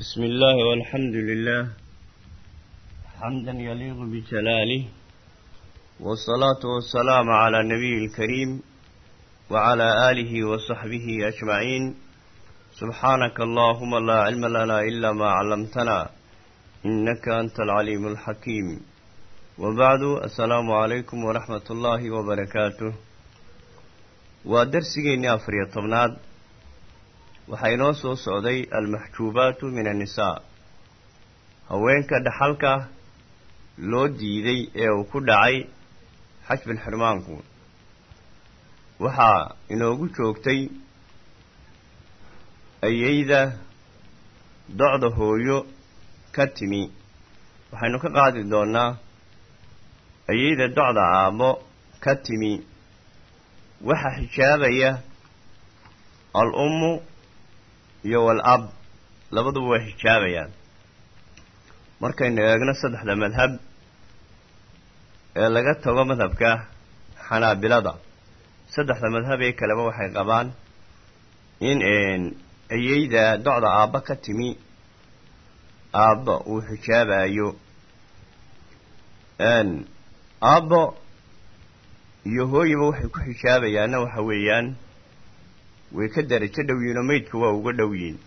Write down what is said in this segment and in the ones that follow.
بسم الله والحمد لله حمدا يليق بجلاله والصلاة والسلام على النبي الكريم وعلى آله وصحبه أجمعين سبحانك اللهم لا علم لنا إلا ما علمتنا إنك أنت العليم الحكيم وبعد السلام عليكم ورحمة الله وبركاته ودرسيني أفريا طبناد waxaa inoo soo socday almaxjuubaatu min annisaa haweenka dhaxalka loo diiday ee uu ku dhacay xajbin xirmaanku. Waxaa inoogu joogtay ayeyda docda hooyo ka timi. Waxaynu ka qaadi doonnaa ayeyda docda aabbo ka timi. Waxaa xijaabaya al-ummu iyo wal ab labaduba way xijaabayaan. Markaynu eegno saddexda madhab ee laga tago madhabka xanaabilada saddexda madhab ee kaleba waxay qabaan in ayeyda docda aabba ka timi aabba uu xijaabayo. Aabbo iyo hooyiba waxay ku xijaabayaanna waxa weeyaan way ka darajo dhow yihiin oo meydka waa uga dhow yihiin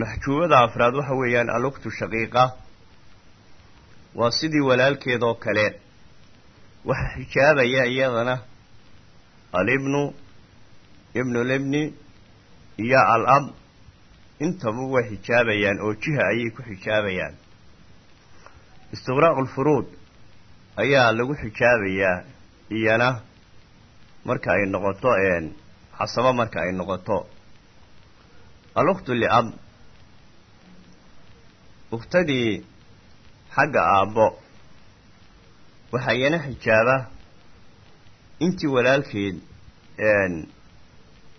maxjuubada afraad waxa weeyaan alugtu shaqiiqa waa sidii walaalkeedoo kale. Waxa xijaabaya iyadana alibnu ibnulibni iyo al ab intaba way xijaabayaan oo jiha ayay ku xijaabayaan istiqraaqu lfuruud ayaa lagu xijaabayaa iyana marka ay noqoto casabo marka ay noqoto. Al-ukhtu liab. Ukhtadii xagga aabbo. Waxaa iyana xijaaba. Intii walaalkeed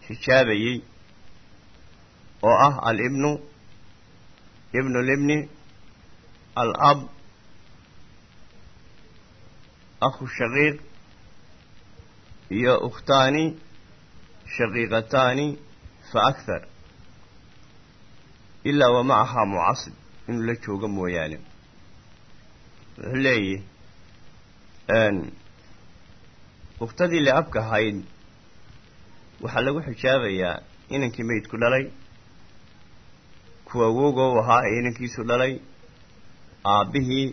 xijaabayey oo ah al-ibnu ibnulibni al-ab akhu shaqiiq iyo ukhtaani shaqiiqataani fa akhar ilaa wa macahaa mucasib inuu la joogo mooyaane. Wuxuu leeyahy ukhtadii le-abka ahayd waxaa lagu xijaabayaa inankii meydku dhalay kuwa awoogo u ahaa ee inankiisu dhalay aabbihii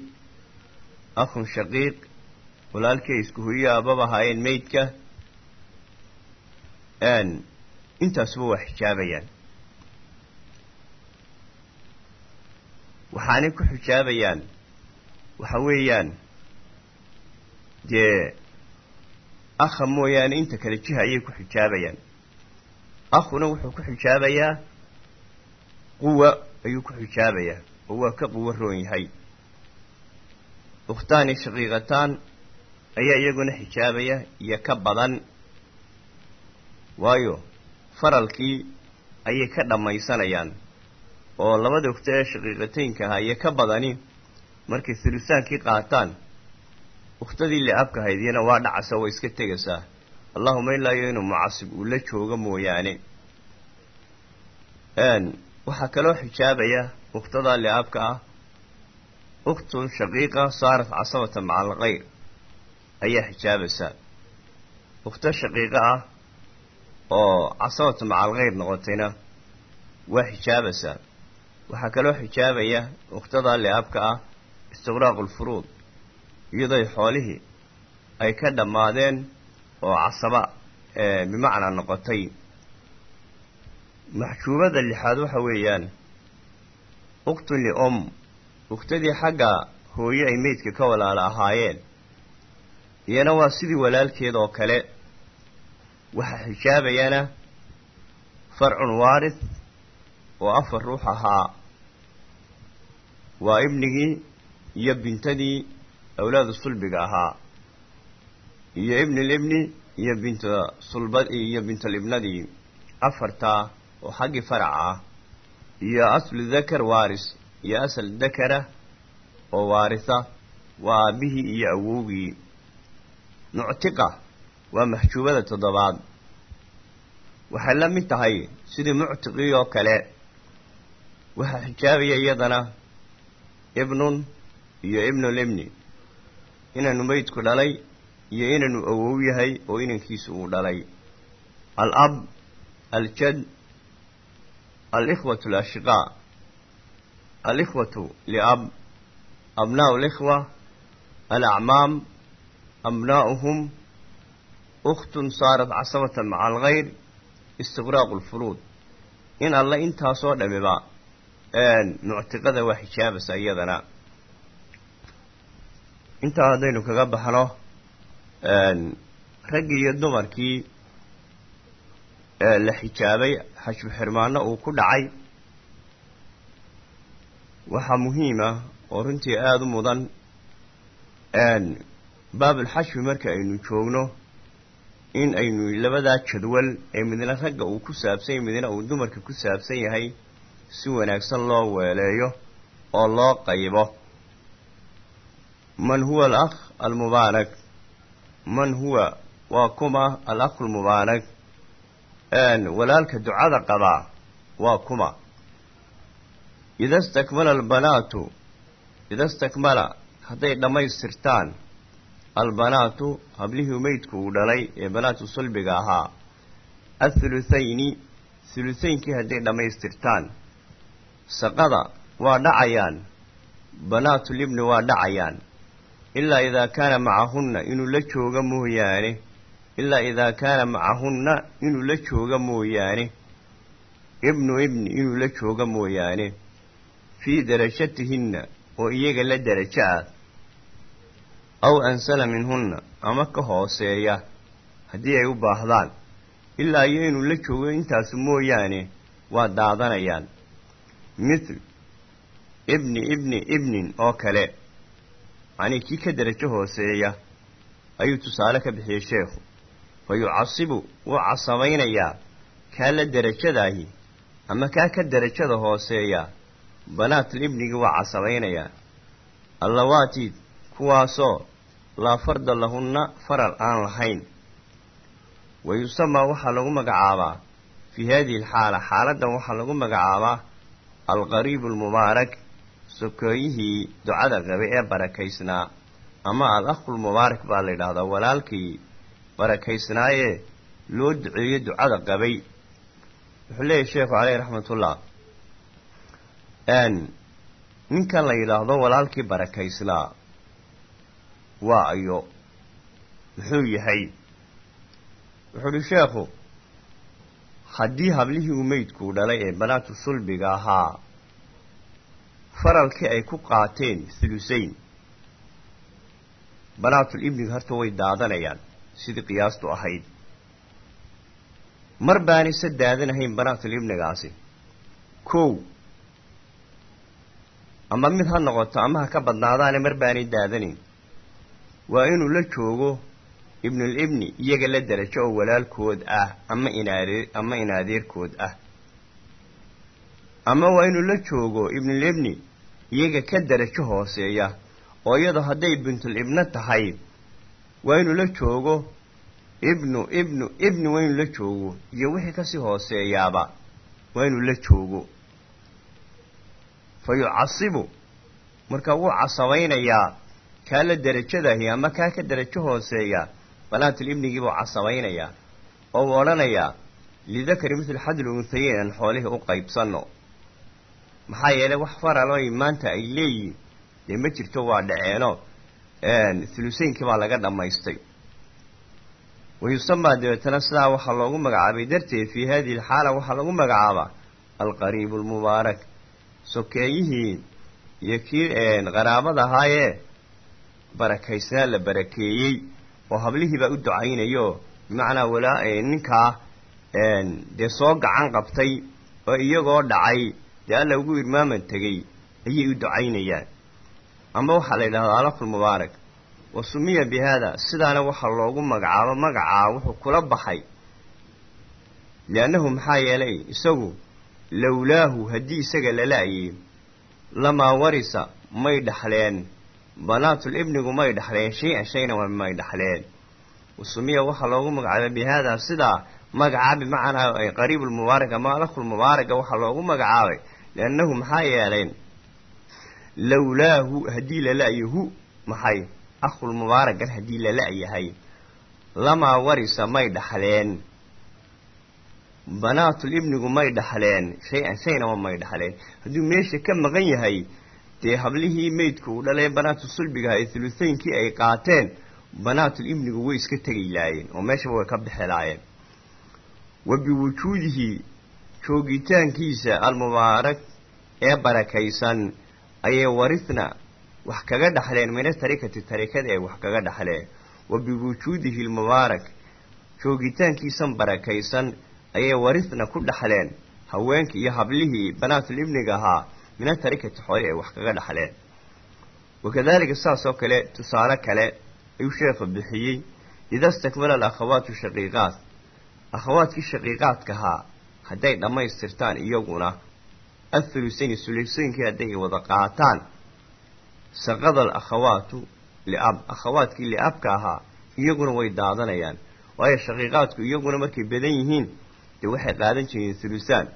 akhun shaqiiq walaalkii ay isku hoyo aababa ahaayeen meydka intaasuba waa xijaabayaan? Waxaanay ku xijaabayaan. Waxa weeyaan dee akha mooyaane inta kale jiha ayay ku xijaabayaan. Akhuna wuxuu ku xijaabayaa quwa ayuu ku xijaabayaa oo waa ka quwo roon yahay. Ukhtaani shaqiiqataan ayaa iyaguna xijaabaya iyo ka badan waayo faralkii ayay ka dhammaysanayaan. Oo labada ukhta ee shaqiiqataynka ahaa iyo ka badani markay hulusaankii qaataan ukhtadii le-abka ahayd iyana waa dhacasa way iska tegaysaa allahuma ilaayo inuu mucasib uu la joogo mooyaane. Waxaa kaloo xijaabaya ukhtadaa le-abka ah ukhtun shaqiiqa saarat casabata maca alkayr ayaa xijaabaysaa ukhto shaqiiqa ah oo casabatu maca alkhayr noqotayna waa xijaabaysaa waxaa kaloo xijaabaya ukhtadaa le-abka ah istiqraaqu lfuruud iyadooy xoolihii ay ka dhammaadeen oo casaba bimacnaa noqotay. Maxjuubada lixaad waxa weeyaan ukhtun liom ukhtadii xagga hooye ay meydka ka walaala ahaayeen iyana waa sidii walaalkeed oo kale waxaa xijaabayana farcun waarid oo afar ruux ahaa. Waa ibnigii iyo bintadii awlaadu sulbiga ahaa. Iyo ibnulibni iyo binta sulba iyo bintalibnadii afartaa oo xaggii farac ah. Iyo aslu dakar waaris iyo asal dakara oo waarisa. Waa aabbihii iyo awowgii waa maxjuubada toddobaad. Waxay la mid tahay sidii muctiqii oo kale waxaa xijaabaya iyadana ibnun iyo ibnulibni inaanu meydku dhalay iyo inaanu awow yahay oo inankiisu uu dhalay. Alab aljad alikhwatu alashiqaa alikhwatu liab abnaa'u likhwa alacmaam abnaa'uhum ukhtun saarat casabatan maca alkhayr istiqraaqu lfuruud. In alle intaasoo dhamiba muctiqada waa xijaabaysa iyadana. Intaa haddaynu kaga baxno raggii iyo dumarkii la xijaabay xajbu xirmaano uu ku dhacay waxaa muhiima oo runtii aada u mudan baabulxajbi marka aynu joogno in aynu labadaa jadwal ee midna ragga uu ku saabsan yahay midna uu dumarka ku saabsan yahay si wanaagsan loo weeleeyo oo loo qaybo. Man huwa alakh almubaarak. Man huwa waa kuma alakhu almubaarak. Walaalka ducada qabaa waa kuma. Ida stakmala albanaatu ida stakmala hadday dhammaystirtaan albanaatu hablihii meydku uu dhalay ee banaatu sulbiga ahaa. Athuluthayni thuluthaynkii hadday dhammaystirtaan. Saqada waa dhacayaan. Banaatulibni waa dhacayaan. Ilaa idaa kaana macahunna inuu la jooga mooyaane. Ilaa idaa kaana macahunna inuu la jooga mooyaane. Ibnu ibni inuu la jooga mooyaane. Fii darajatihinna oo iyaga la derajo ah aw ansala minhunna ama ka hooseeya haddii ay u baahdaan. Ilaa iyo inuu la joogo intaasu mooyaane waa daadanayaan. Mithl ibni ibni ibnin oo kale macnii kii ka derajo hooseeya ayuu tusaale ka bixiyey sheekhu. Fa yucasibu wuu casabaynayaa kaa la derajadaahi ama kaa ka derajada hooseeya banaatul ibnigii waa casabaynayaa allawaatiid kuwaasoo laa farda lahunna faral aan lahayn. Wa yusamaa waxaa lagu magacaabaa fii haadihi alxaala xaaladdan waxaa lagu magacaabaa alqariibu almubaarak sokeeyihii ducada qabay ee barakaysnaa. Ama al akhulmubaarak baa la yidhaahdaa walaalkii barakaysnaayee loo duceeyo ducada qabay. Wuxuu leeyahy sheekhu caleyhi raxmatullah ninkan la yidhaahdo walaalkii barakaysnaa waa ayo. Muxuu yahay? Wuxuu uhi sheekhu haddii hablihii uu meydkuu dhalay ee banaatu sulbiga ahaa faralkii ay ku qaateen thulusayn banaatul ibniga horta way daadanayaan sidii qiyaastu ahayd. Mar baanay se daadanahayn banaatul ibnigaasi kow ama mid ha noqoto ama ha ka badnaadaane mar baanay daadanayn waa inuu la joogo ibnul ibni iyaga la derajo oo walaalkood ah ama inaadee ama inaadeerkood ah. Ama waa inuu la joogo ibnul ibni iyaga ka derajo hooseeya oo iyadoo hadday bintul ibno tahay waa inuu la joogo ibnu ibnu ibni waa inuu la joogo iyo wixii ka sii hooseeyaaba waa inuu la joogo. Fa yucasibu marka wuu casabaynayaa kaa la derajadahi ama kaa ka derajo hooseeya banaatul ibnigii buu casabaynayaa oo uu odhanayaa lidakari mithlu xadl unhayeyn aan xoolihii u qaybsanno. Maxaa yeelay wax faral ay maanta ay leeyihiin dee ma jirto waa dhaceeno thuluseynkii baa laga dhammaystay wayusamaa dabeetana sidaa waxaa loogu magacaabay darteed fii haadihi alxaala waxaa lagu magacaabaa alqariibu almubaarak sokeeyihii iyo kii qaraabada ahaayee barakaysnaa la barakeeyey oo hablihiibaa u ducaynayo. Bimacnaa walaa ninkaa dee soo gacan qabtay oo iyagoo dhacay dee alla ugu irmaaman tegey ayay u ducaynayaan. Ama waxaa la yidhahdaa alafulmubaarak wa sumiya bi haada sidaana waxaa loogu magacaabo magacaa wuxuu kula baxay. Liannahu maxaa yeelay isagu lowlaahu haddii isaga la la-yey lamaa warisa may dhaxleen banaatul ibnigu may dhaxleen shay-an shayna may dhaxleen. Wasumiya waxaa loogu magacaabay bi haadaa sidaa magacaa bimacnaa qariibulmubaarak ama alakhulmubaaraka waxaa loogu magacaabay liannahu maxaa yeeleen lowlaahu haddii la la'yahu maxay? Akhul mubaaragan haddii la la'yahay. Lamaa warisa may dhaxleen. Banaatul ibnigu may dhaxleen shay-an shaynaba may dhaxleen. Hadduu meesha ka maqan yahay dee hablihii meydku uu dhalee banaatu sulbigaha ee thuluthaynkii ay qaateen banaatul ibnigu way iska tegi laayeen oo meeshaba way ka bixi laayeen wa biwujuudihi joogitaankiisa almubaarak ee barakaysan ayay warithna wax kaga dhaxleen mina tarikati tarikada ay wax kaga dhaxleen. Wa biwujuudihi almubaarak joogitaankiisan barakaysan ayay warithna ku dhaxleen. Haweenkii iyo hablihii banaatul ibniga ahaa mina tarikati xoole ay wax kaga dhaxleen wakadaalika saas oo kale tusaale kale ayuu sheekhu bixiyey ida stakmala alakhawaatu shaqiiqaat akhawaadkii shaqiiqaadkahaa hadday dhammaystirtaan iyaguna athulusayn sulusaynkii hadday wada qaataan saqada alakhawaatu liab akhawaadkii liabka ahaa iyaguna way daadanayaan waayo shaqiiqaadku iyaguna markay badan yihiin dee waxay qaadan jireen thulusaan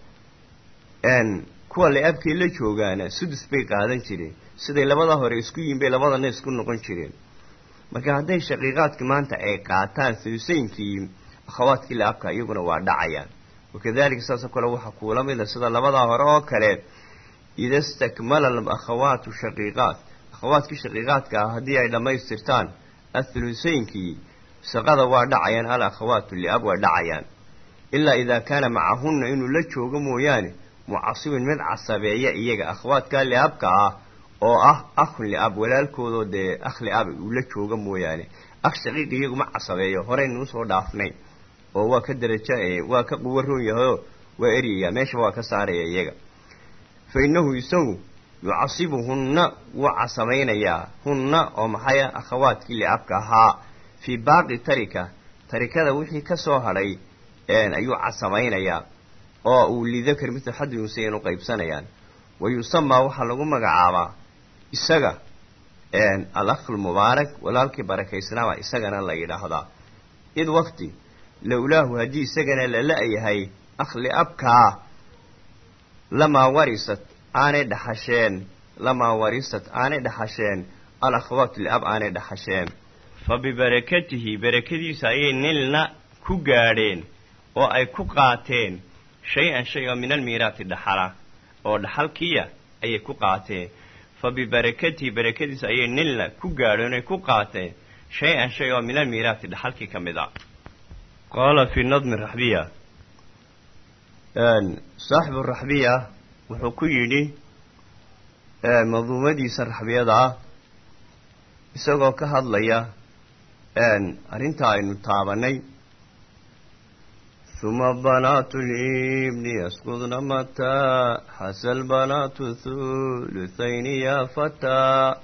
kuwa liabkay la joogaana sudus bay qaadan jireen. Siday labada hore isku yihiin bay labadana isku noqon jireen. Marka hadday shaqiiqaadki maanta ay qaataan thulusaynkii akhawaadkii liabka iyaguna waa dhacayaan. Wakadalika saasoo kale waxaa kuula mida sida labadaa hore oo kale ida stakmala akhawaatu shaqiiqaat akhawaadkii shaqiiqaadka ah haddii ay dhammaystirtaan athuluthaynkii saqada waa dhacayaan al akhawaatu liab waa dhacayaan. Ilaa idaa kaana macahunna inuu la joogo mooyaane mucasibin mid casabeeya iyaga akhwaadkaa liabka ah oo ah akhun liab walaalkoodoo dee akh liab uu la jooga mooyaane. Akh shaqiiq iyagu ma casabeeyo horeynu u soo dhaafnay oo waa ka daraja waa ka quwo roon yahayoo waa eryayaa meeshaba waa ka saaraya iyaga. Fa innahu isagu yucasibuhunna wuu casamaynayaa hunna oo maxaya akhawaadkii liabka ahaa. Fii baaqi tarika tarikada wixii ka soo hadhay ayuu casamaynayaa oo uu lidakar mitl xaddi unsayan u qaybsanayaan. Wa yusamaa waxaa lagu magacaabaa isaga al akhul mubaarak walaalkii barakaysnaabaa isagana la yidhaahdaa. Id wakti lowlaahu haddii isagana la la-yahay akhli abkaa lamaa warisat aanay dhaxasheen lamaa warisat aanay dhaxasheen al akhwaatu liab aanay dhaxasheen. Fa bibarakatihi barakadiisa ayay nilna ku gaadheen oo ay ku qaateen shay-an shay oo min almiiraati dhaxala oo dhaxalkiya ayay ku qaateen fa bibarakatihi barakadiisa ayay nilna ku gaadheen ay ku qaateen shay-an shay oo min almiiraati dhaxalkii ka mid a qaala fii nadmi raxbiya saaxibu raxbiya wuxuu ku yidhi manduumadiisa raxbiyada ah isagoo ka hadlaya arrintaa aynu taabanay huma banaatu libni yasqudna mataa xasal banaatu thuluthayni yaa fataa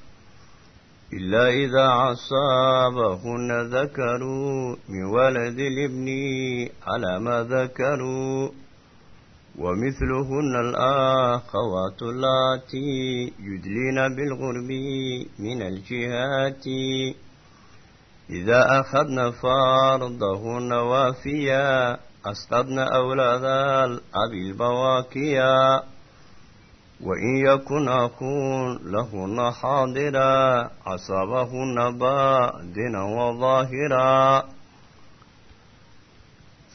ilaa idaa casaabahuna dakaruu min waladi libni calaa maa dakaruu ومثلهن الآخوات اللاتي يدلين بالغرب من الجهات إذا أخذن فرضهن وافيا أسقطن أولاد الأب البواكيا وإن يكن أخون لهن حاضرا عصبهن بادنا وظاهرا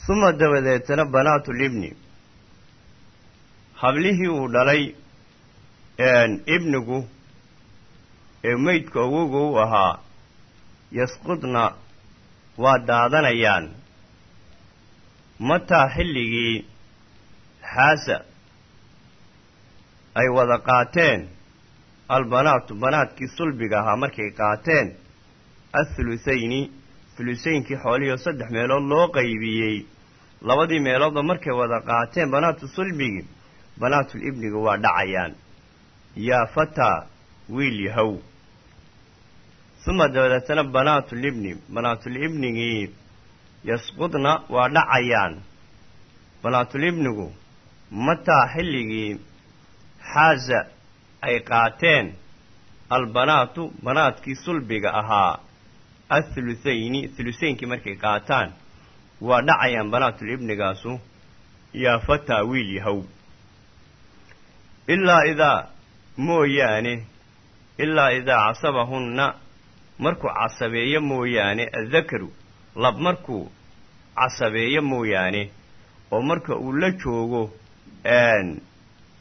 ثم دبدتنا بنات الابن hablihii uu dhalay ibnigu ee meydka awoga u ahaa yasqudna waa daadanayaan mataa xilligii xaasa ay wada qaateen. Albanaatu banaadkii sulbiga ahaa markay qaateen athuluthayni thuluthaynkii xoolihii saddex meelood loo qaybiyey. Labadii meeloodba markay wada qaateen banaatu sulbigii banaatul ibniga waa dhacayaan. Yaa fataa wiil yahow. Uma dabadeetana banaatul ibni banaatul ibnigii yasqudna waa dhacayaan. Banaatul ibnigu mataa xilligii xaaza ay qaateen albanaatu banaadkii sulbiga ahaa athuluthayni thuluthaynkii markay qaataan waa dhacayaan banaatul ibnigaasu yaa fataa wiil yahow. Ilaa idaa mooyaane ilaa idaa casabahunna markuu casabeeyo mooyaane addakaru lab markuu casabeeyo mooyaane oo marka uu la joogo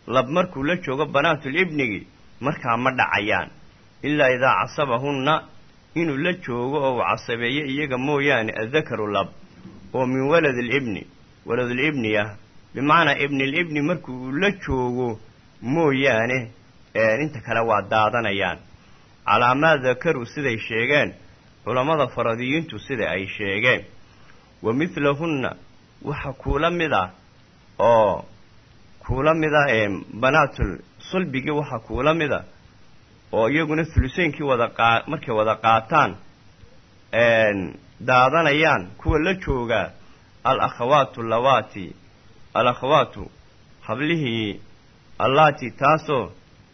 lab markuu la joogo banaatul ibnigi markaa ma dhacayaan. Ilaa idaa casabahunna inuu la joogo oo uu casabeeyo iyaga mooyaane addakaru lab oo min walad alibni waladulibni ah bimacnaa ibnilibni markuu la joogo mooyaane inta kale waa daadanayaan. Calaa maa siday sheegeen culammada faradiyiintu sida ay sheegeen wa midlahunna waxa kuula mid ah oo kuula mid ah banaatul sulbigii waxa kuula mid a oo iyaguna huluseynkii wada qaa markay wada qaataan daadanayaan kuwa la joogaa al akhawaatu lawaati hablihii allaati taasoo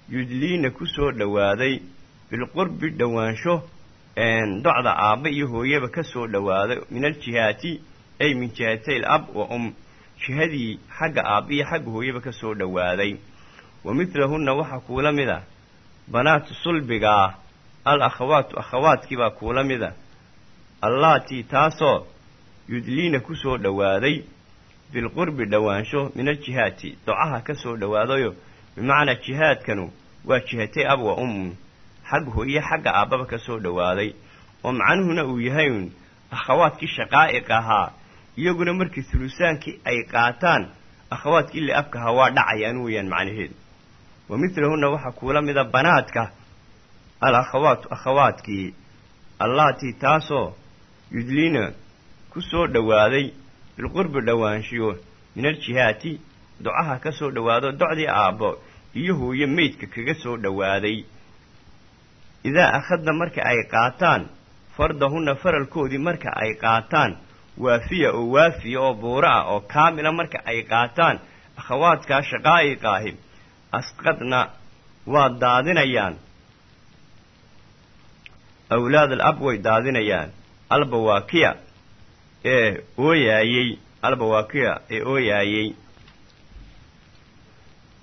yudliina ku dhowaaday bilqurbi dhowaansho docda aabba iyo hooyaba ka soo dhowaaday min aljihaati ay min jihatay l ab wa um jihadii xagga aabba iyo xagga hooyaba ka soo dhowaaday wa midlahunna waxaa kuula mid a banaatu sulbigaa al akhawaatu akhawaadkiibaa kuula mid a allaatii taasoo yudliina ku soo dhowaaday bilqurbi dhowaansho min aljihaati docaha ka soo dhowaadayo bimacnaa jihaadkanu waa jihatay ab wa ummun xag hooye xagga aabbaba ka soo dhowaaday oo macnuhuna uu yahay uun akhawaadkii shaqaa'iq ahaa iyaguna markii hulusaankii ay qaataan akhawaadkii li abkahaa waa dhacayaan weeyaan macnaheedu. Wa midlahunna waxaa kuula mida banaadka al akhawaatu akhawaadkii allaatii taasoo yudliina ku soo dhowaaday bilqurbi dhowaanshiyo min aljihaati docaha ka soo dhowaado docdii aabbo iyo hooye meydka kaga soo dhowaaday idaa akhadna marka ay qaataan fardahunna faralkoodii marka ay qaataan waafiya oo waafiya oo buura ah oo kaamila marka ay qaataan akhawaadkaa shaqaa'iqaahi asqadna waa daadinayaan awlaad al ab way daadinayaan albawaakiya ee ooyaayey albawaakiya ee ooyaayey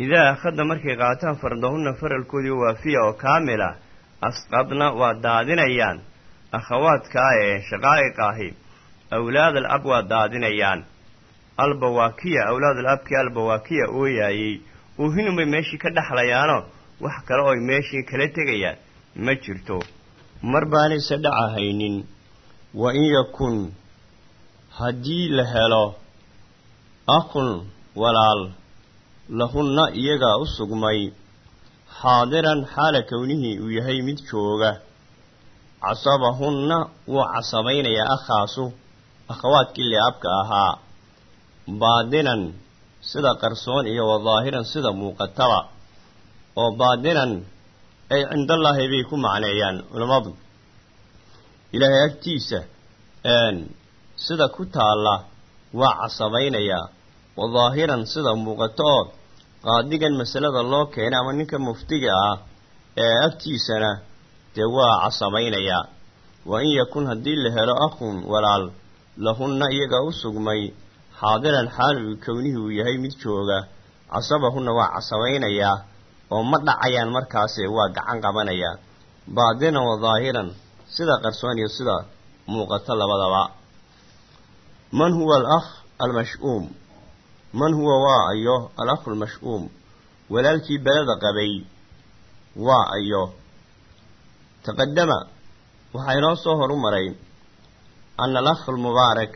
idaa akhadna markay qaataan fardahunna faralkoodii waafiya oo kaamila asqadna waa daadinayaan akhawaadkaa ee shaqaa'iq ahi awlaad al ab waa daadinayaan albawaakiya awlaad al abkii albawaakiya ooyaayey oohinun bay meeshii ka dhexlayaanoo wax kale ooy meeshii kala tegayaan ma jirto mar baanayse dhacahaynin wa in yakun haddii la helo akhun walaal lahunna iyagaa u sugmay xaadiran xaala kownihii uu yahay mid jooga. Casabahunna wuu casabaynayaa akhaasu. Akhawaadkii liabka ahaa. Baadinan sida qarsoon iyo wa daahiran sida muuqataba. Oo baadinan ay cindallaahi bay ku macneeyaan culammadu ilaahay agtiisa sida ku taalla waa casabaynayaa wa daahiran sida muuqato oo qaadigan masalada loo keenay ama ninka muftiga ah ee agtiisana dee waa casabaynayaa wa in yakun haddii la helo akhun walaal lahunna iyagaa u sugmay xaadiran xaal kownihii uu yahay mid jooga casabahunna waa casabaynayaa oo ma dhacayaan markaase waa gacan qabanayaa baadinan wa daahiran sida qarsoon iyo sida muuqato labadaba. Man huwa alakh almash-uum man huwa waa ayo alakhu almash-uum walaalkii beleda qabay waa ayo taqadama waxaa inoo soo horu maray ana alakh almubaarak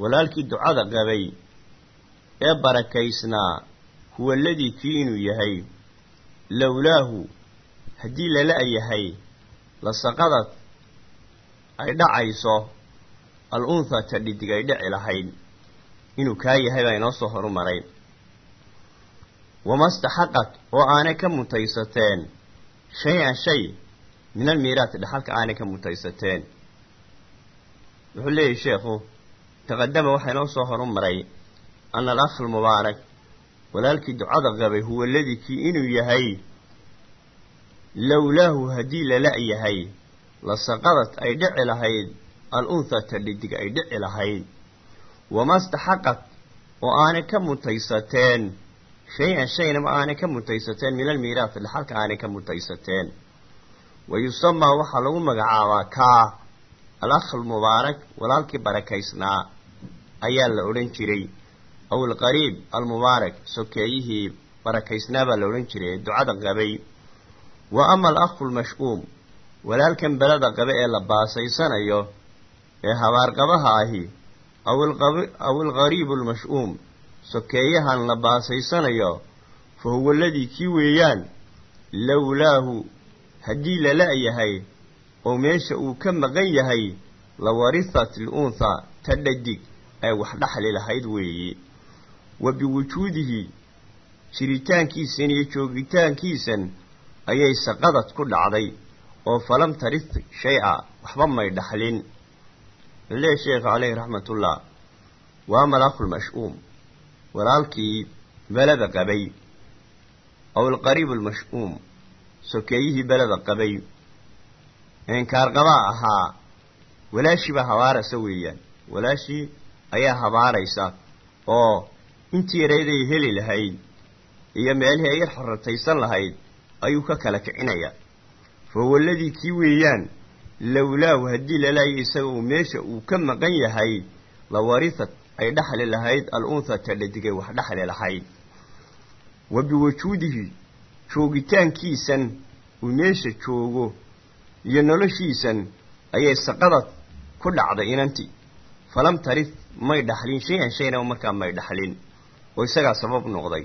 walaalkii ducada qabay ee barakaysnaa huwa aladii kii inuu yahay. Lowlaahu haddii lala yahay lasaqadad ay dhacayso. Al unthaa ta ay dhici lahayd inuu kaa yahay baa inoo soo horu maray wamastaxaqad oo aanay ka mutaysateen shay-an shay min almiiraati dhaxalka aanay ka mutaysateen. Wuxuu leeyahy sheekhu taqadama waxaa inoo soo horu maray ana alakh almubaarak walaalkii ducada qabay huwa aladii kii inuu yahay lowlaahu haddii lala yahay lasaqadad ay dhici lahayd al unthaa ta dhidig ay dhici lahayd wamastaxaqad oo aanay ka mutaysateen shay-an shayna ma aanay ka mutaysateen min almiiraati dhaxalka aanay ka mutaysateen wa yusamaa waxaa lagu magacaabaa kaa al-akh almubaarak walaalkii barakaysnaa ayaa la odhan jiray aw alqariib almubaarak sokeeyihii barakaysnaa baa la odhan jiray ee ducada qabay wa ama alakhu lmash'uum walaalkan belada qabe ee la baasaysanayo ee habaarqabaha ahi aw alqariibu almash'uum sokeeyahan la baasaysanayo fa huwa aladii kii weeyaan lowlaahu haddii lala yahay oo meesha uu ka maqan yahay la warithat lunthaa ta dhadig ay wax dhaxli lahayd weeye wa biwujuudihi jiritaankiisan iyo joogitaankiisan ayay saqadad ku dhacday oo falam tarith shay-a waxba may dhaxlin lee sheekha caleyhi raxmatullah waa malaaku lmash'uum walaalkii beleda qabay aw alqariibu almash'uum sokeeyihii beleda qabay inkaarqabaa ahaa walaashiibaa habaaraysa weeyaan walaashii ayaa habaaraysa oo intii yarayday heli lahayd iyo meelihii ay yar xorataysan lahayd ayuu ka kala kicinayaa fa huwa aladii kii weeyaan lowlaahu haddii lalaaya isaga uu meesha uu ka maqan yahay la warisad ay dhaxli lahayd al-untha tadhadigay wax dhaxli lahayd. Wa biwujuudihi joogitaankiisan uu meesha joogo iyo noloshiisan ayay saqadad ku dhacday inantii. Falam tarif may dhaxlin shay-an shayna markaa may dhaxlin oo isagaa sabab noqday.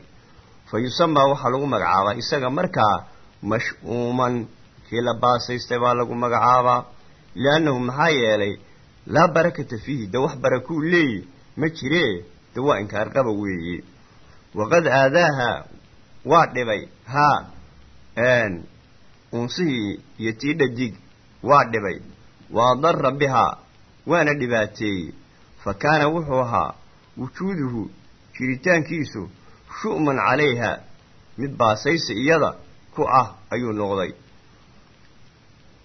Fa yusamaa waxaa lagu magacaabaa isaga markaa mash'uuman kii la baasaystay baa lagu magacaabaa liannahu maxaa yeelay laa barakata fiihi de wax barakuu leeyi ma jiree de waa inkaarqaba weeye waqad aadaaha waa dhibay haa unsihii iyo tii dhadig waa dhibay wa adara bihaa waana dhibaateeyey fa kaana wuxuu ahaa wujuuduhu jiritaankiisu shu'man calayha mid baasaysi iyada ku ah ayuu noqday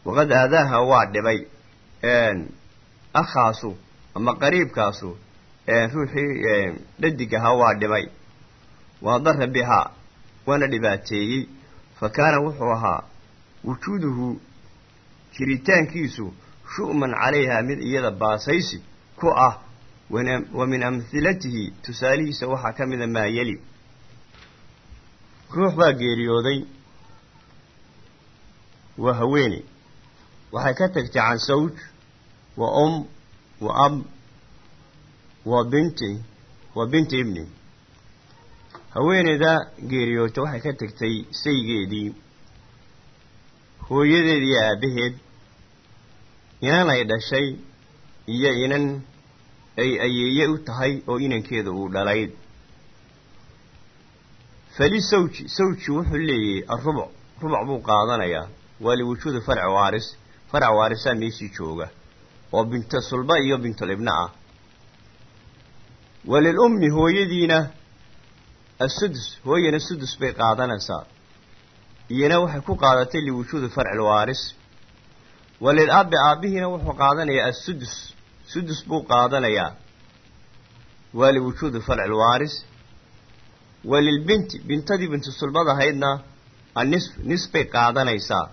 waqad aadaaha waa dhibay akhaasu ama qariibkaasu ruuxii dhadig ahaa waa dhibay waa dara bihaa waana dhibaateeyey fa kaana wuxuu ahaa wujuuduhu jiritaankiisu shu'man calayha mid iyada baasaysi ku ah wa min amhilatihi tusaalihiisa waxaa ka mida maa ruux baa geeriyooday waa haweeney waxay ka tagtay can sawj wa um wa ab wa binti wa binti ibni. Haweeneyda geeriyoota waxay ka tagtay saygeedii hooyadeed iyo aabbaheed inan ay dhashay iyo inan ay ayeeye u tahay oo inankeeda uu dhalayd. Fali sawji sawji wuxuu leeyahay arubuc rubuc buu qaadanayaa. Waa liwujuudi farci waaris farci waarisaa meeshii jooga oo binto sulba iyo bintulibna ah. Walil ummi hooyadiina assudus hooyana sudus bay qaadanaysaa. Iyana waxay ku qaadatay liwujuudi farci lwaaris walil aabi aabbihiina wuxuu qaadanayaa assudus sudus buu qaadanayaa. Waa liwujuudi farci lwaaris walilbinti bintadii bintu sulbad ahaydna annisf nis bay qaadanaysaa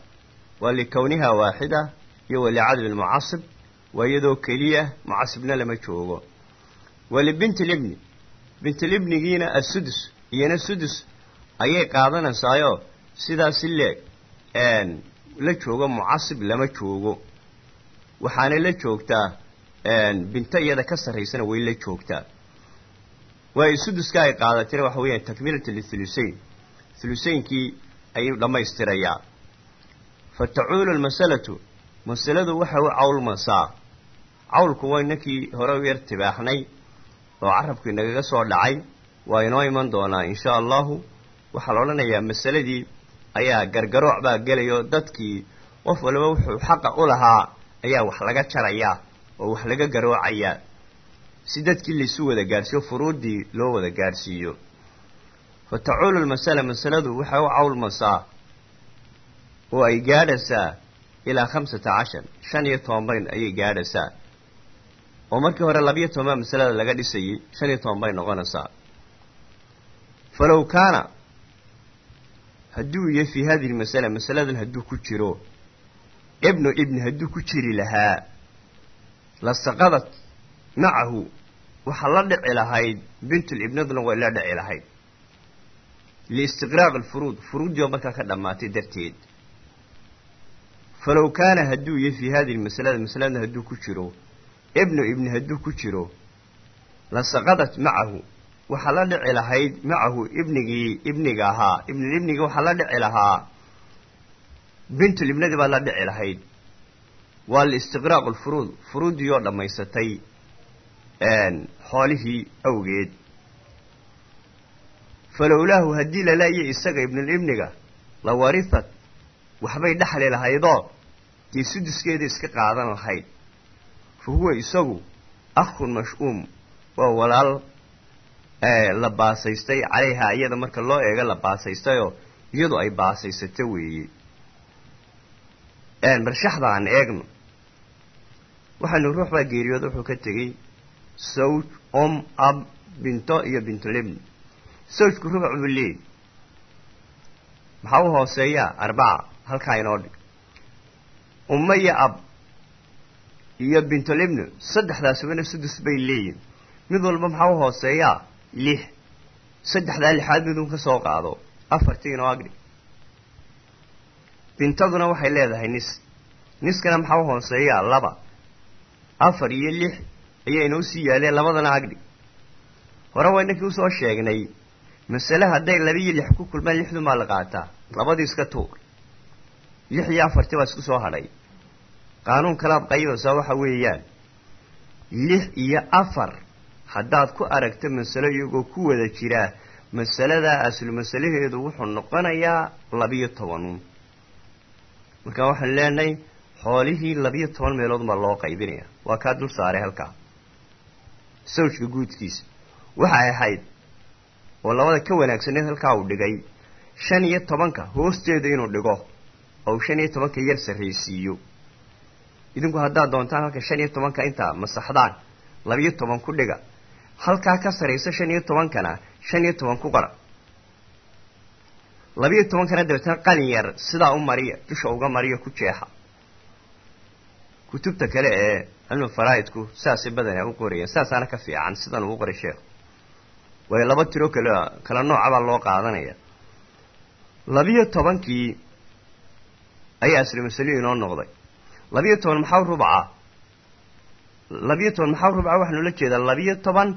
waa likownihaa waaxida iyo walicadmi lmucasib waa iyadoo keliya mucasibna lama joogo. Walibinti libni bintilibnigiina assudus iyana sudus ayay qaadanaysaayo sidaasi leeg la joogo mucasib lama joogo. Waxaana la joogtaa binto iyada ka sarraysana way la joogtaa. Waayo suduska ay qaadatayna waxa weeyaan takmilata lithulusayn thulusaynkii ayuu dhammaystirayaa fa tacuulu almasalatu masaladu waxay u cawlmasaa cawlku waa inakii hore u yar tibaaxnay oo carabkii nagaga soo dhacay waa inoo iman doonaa insha allahu waxaa la odhanayaa masaladii ayaa gargarooc baa gelayo dadkii qof waliba wuxuu xaqa u lahaa ayaa wax laga jarayaa oo wax laga garoocayaa si dadkii laisu wada gaadhsiiyo furuuddii loo wada gaadhsiiyo fa tacuulu lmasala masaladu waxay u cawlmasaa oo ay gaadhaysaa ilaa khamsata cashar. Shan iyo toban bayn ayay gaadhaysaa. Oo markii hore labiyo toban masalada laga dhisayay shan iyo toban bay noqonaysaa. Falow kaana hadduu iyo fii hadihi lmasala masaladan hadduu ku jiro ibnu ibni hadduu ku jiri lahaa la saqadat macahu waxaa la dhici lahayd bintul ibnaduna way la dhici lahayd. Liistiqraaq alfuruud furuuddii oo markaa ka dhammaatay darteed falow kaana hadduu iyo fii hadihi lmasalada masaladan hadduu ku jiro ibnu ibni hadduu ku jiro la saqadat macahu waxaa la dhici lahayd macahu ibnigii ibniga ahaa ibnulibnigii waxaa la dhici lahaa bintulibnadii baa la dhici lahayd. Waa liistiqraaq alfuruud furuuddii oo dhammaysatay xoolihii awgeed. Falowlaahu haddii lalaayo isaga ibnulibniga la warisat waxbay dhexli lahaydoo dee suduskeeda iska qaadan lahayd. Fa huwa isagu akhun mash'uum waa walaal la baasaystay calayhaa iyada marka loo eego la baasaystayoo iyadu ay baasaysato weeye barshaxda aan eegno waxaanu ruux baa geeriyooda wuxuu ka tegey sawj om ab binto iyo bintulibni sawjku rubuc buu leey maxaa u hooseeyaa? Arbaca halkaa inoo dhig iyo ab iyo bintulibni saddexdaasubana sudus bay leeyihiin mid walba maxaa u hooseeyaa lix saddexdaa lixaad midun ka soo qaado afartii inoo agdhig bintaduna waxay leedahay nis. Niskana maxaa u hooseeyaa laba afar iyo lix ayaa inoo sii yaaleen labadana agdhig hore waa inankii u soo sheegnay masale hadday laba iyo lix ku kulmaan lixdumaa la qaataa labadii iska tuur lix iyo afartii baa isku soo hadhay. Qaanuun kalaad qaybasa waxa weeyaan lix iyo afar. Haddaad ku aragto masalo iyagoo ku wada jiraa masaladaa aslu masalaheedu wuxuu noqonayaa labiyo tobanun markaa waxaan leenahay xoolihii labiyo toban meelood baa loo qaybinaya waa kaa dul saaray halkaa sawjka guudkiisa. Waxay ahayd oo labada ka wanaagsaneed halkaa uu dhigay shan iyo tobanka hoosteeda inuu dhigo oo uu shan iyo tobanka yar sarraysiiyo. Idinku haddaad doontaan halka shan iyo tobanka intaa masaxdaan labiyo toban ku dhiga. Halkaa ka saraysa shan iyo tobankana shan iyo toban ku qora labiyo tobankana dabeetana qalin yar sidaa u mariya dusha uga mariya ku jeexa. Kutubta kale ee cilmu faraa'idku saasay badanaa u qorayaan saasaana ka fiican sidan uu qoray sheekhu waayo laba tiro kale kala nooca baa loo qaadanaya. Labiyo tobankii ayaa asli masaliyo inoo noqday. Labiyo toban maxaa rubca labiyo toban maxaa rubca waxaanu la jeedaa? Labiyo toban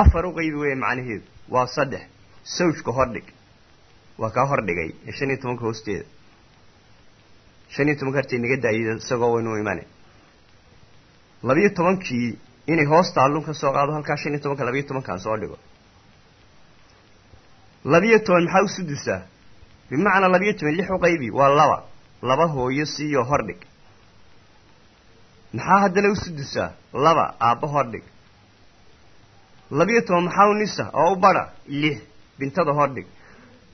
afar u qaybi weeye macnaheedu. Waa saddex. Sawjka hordhig waa kaa hordhigay ee shan iyo tobanka hoosteeda. Shan iyo tobanka hartay naga daayida isagoo waynu imane labiyo tobankii inay hoos taallun ka soo qaado halkaa shan iyo tobanka labiyo tobankaan soo dhigo. Labiyo toban maxaa u sudusaa bimacnaa labiyo toban lix u waa laba laba hooyo siiyo hordhig. Maxaa haddana u sudusaa laba aabba hordhig. Labiyo toban maxaa u nisa? Oo u badha lix bintada hordhig.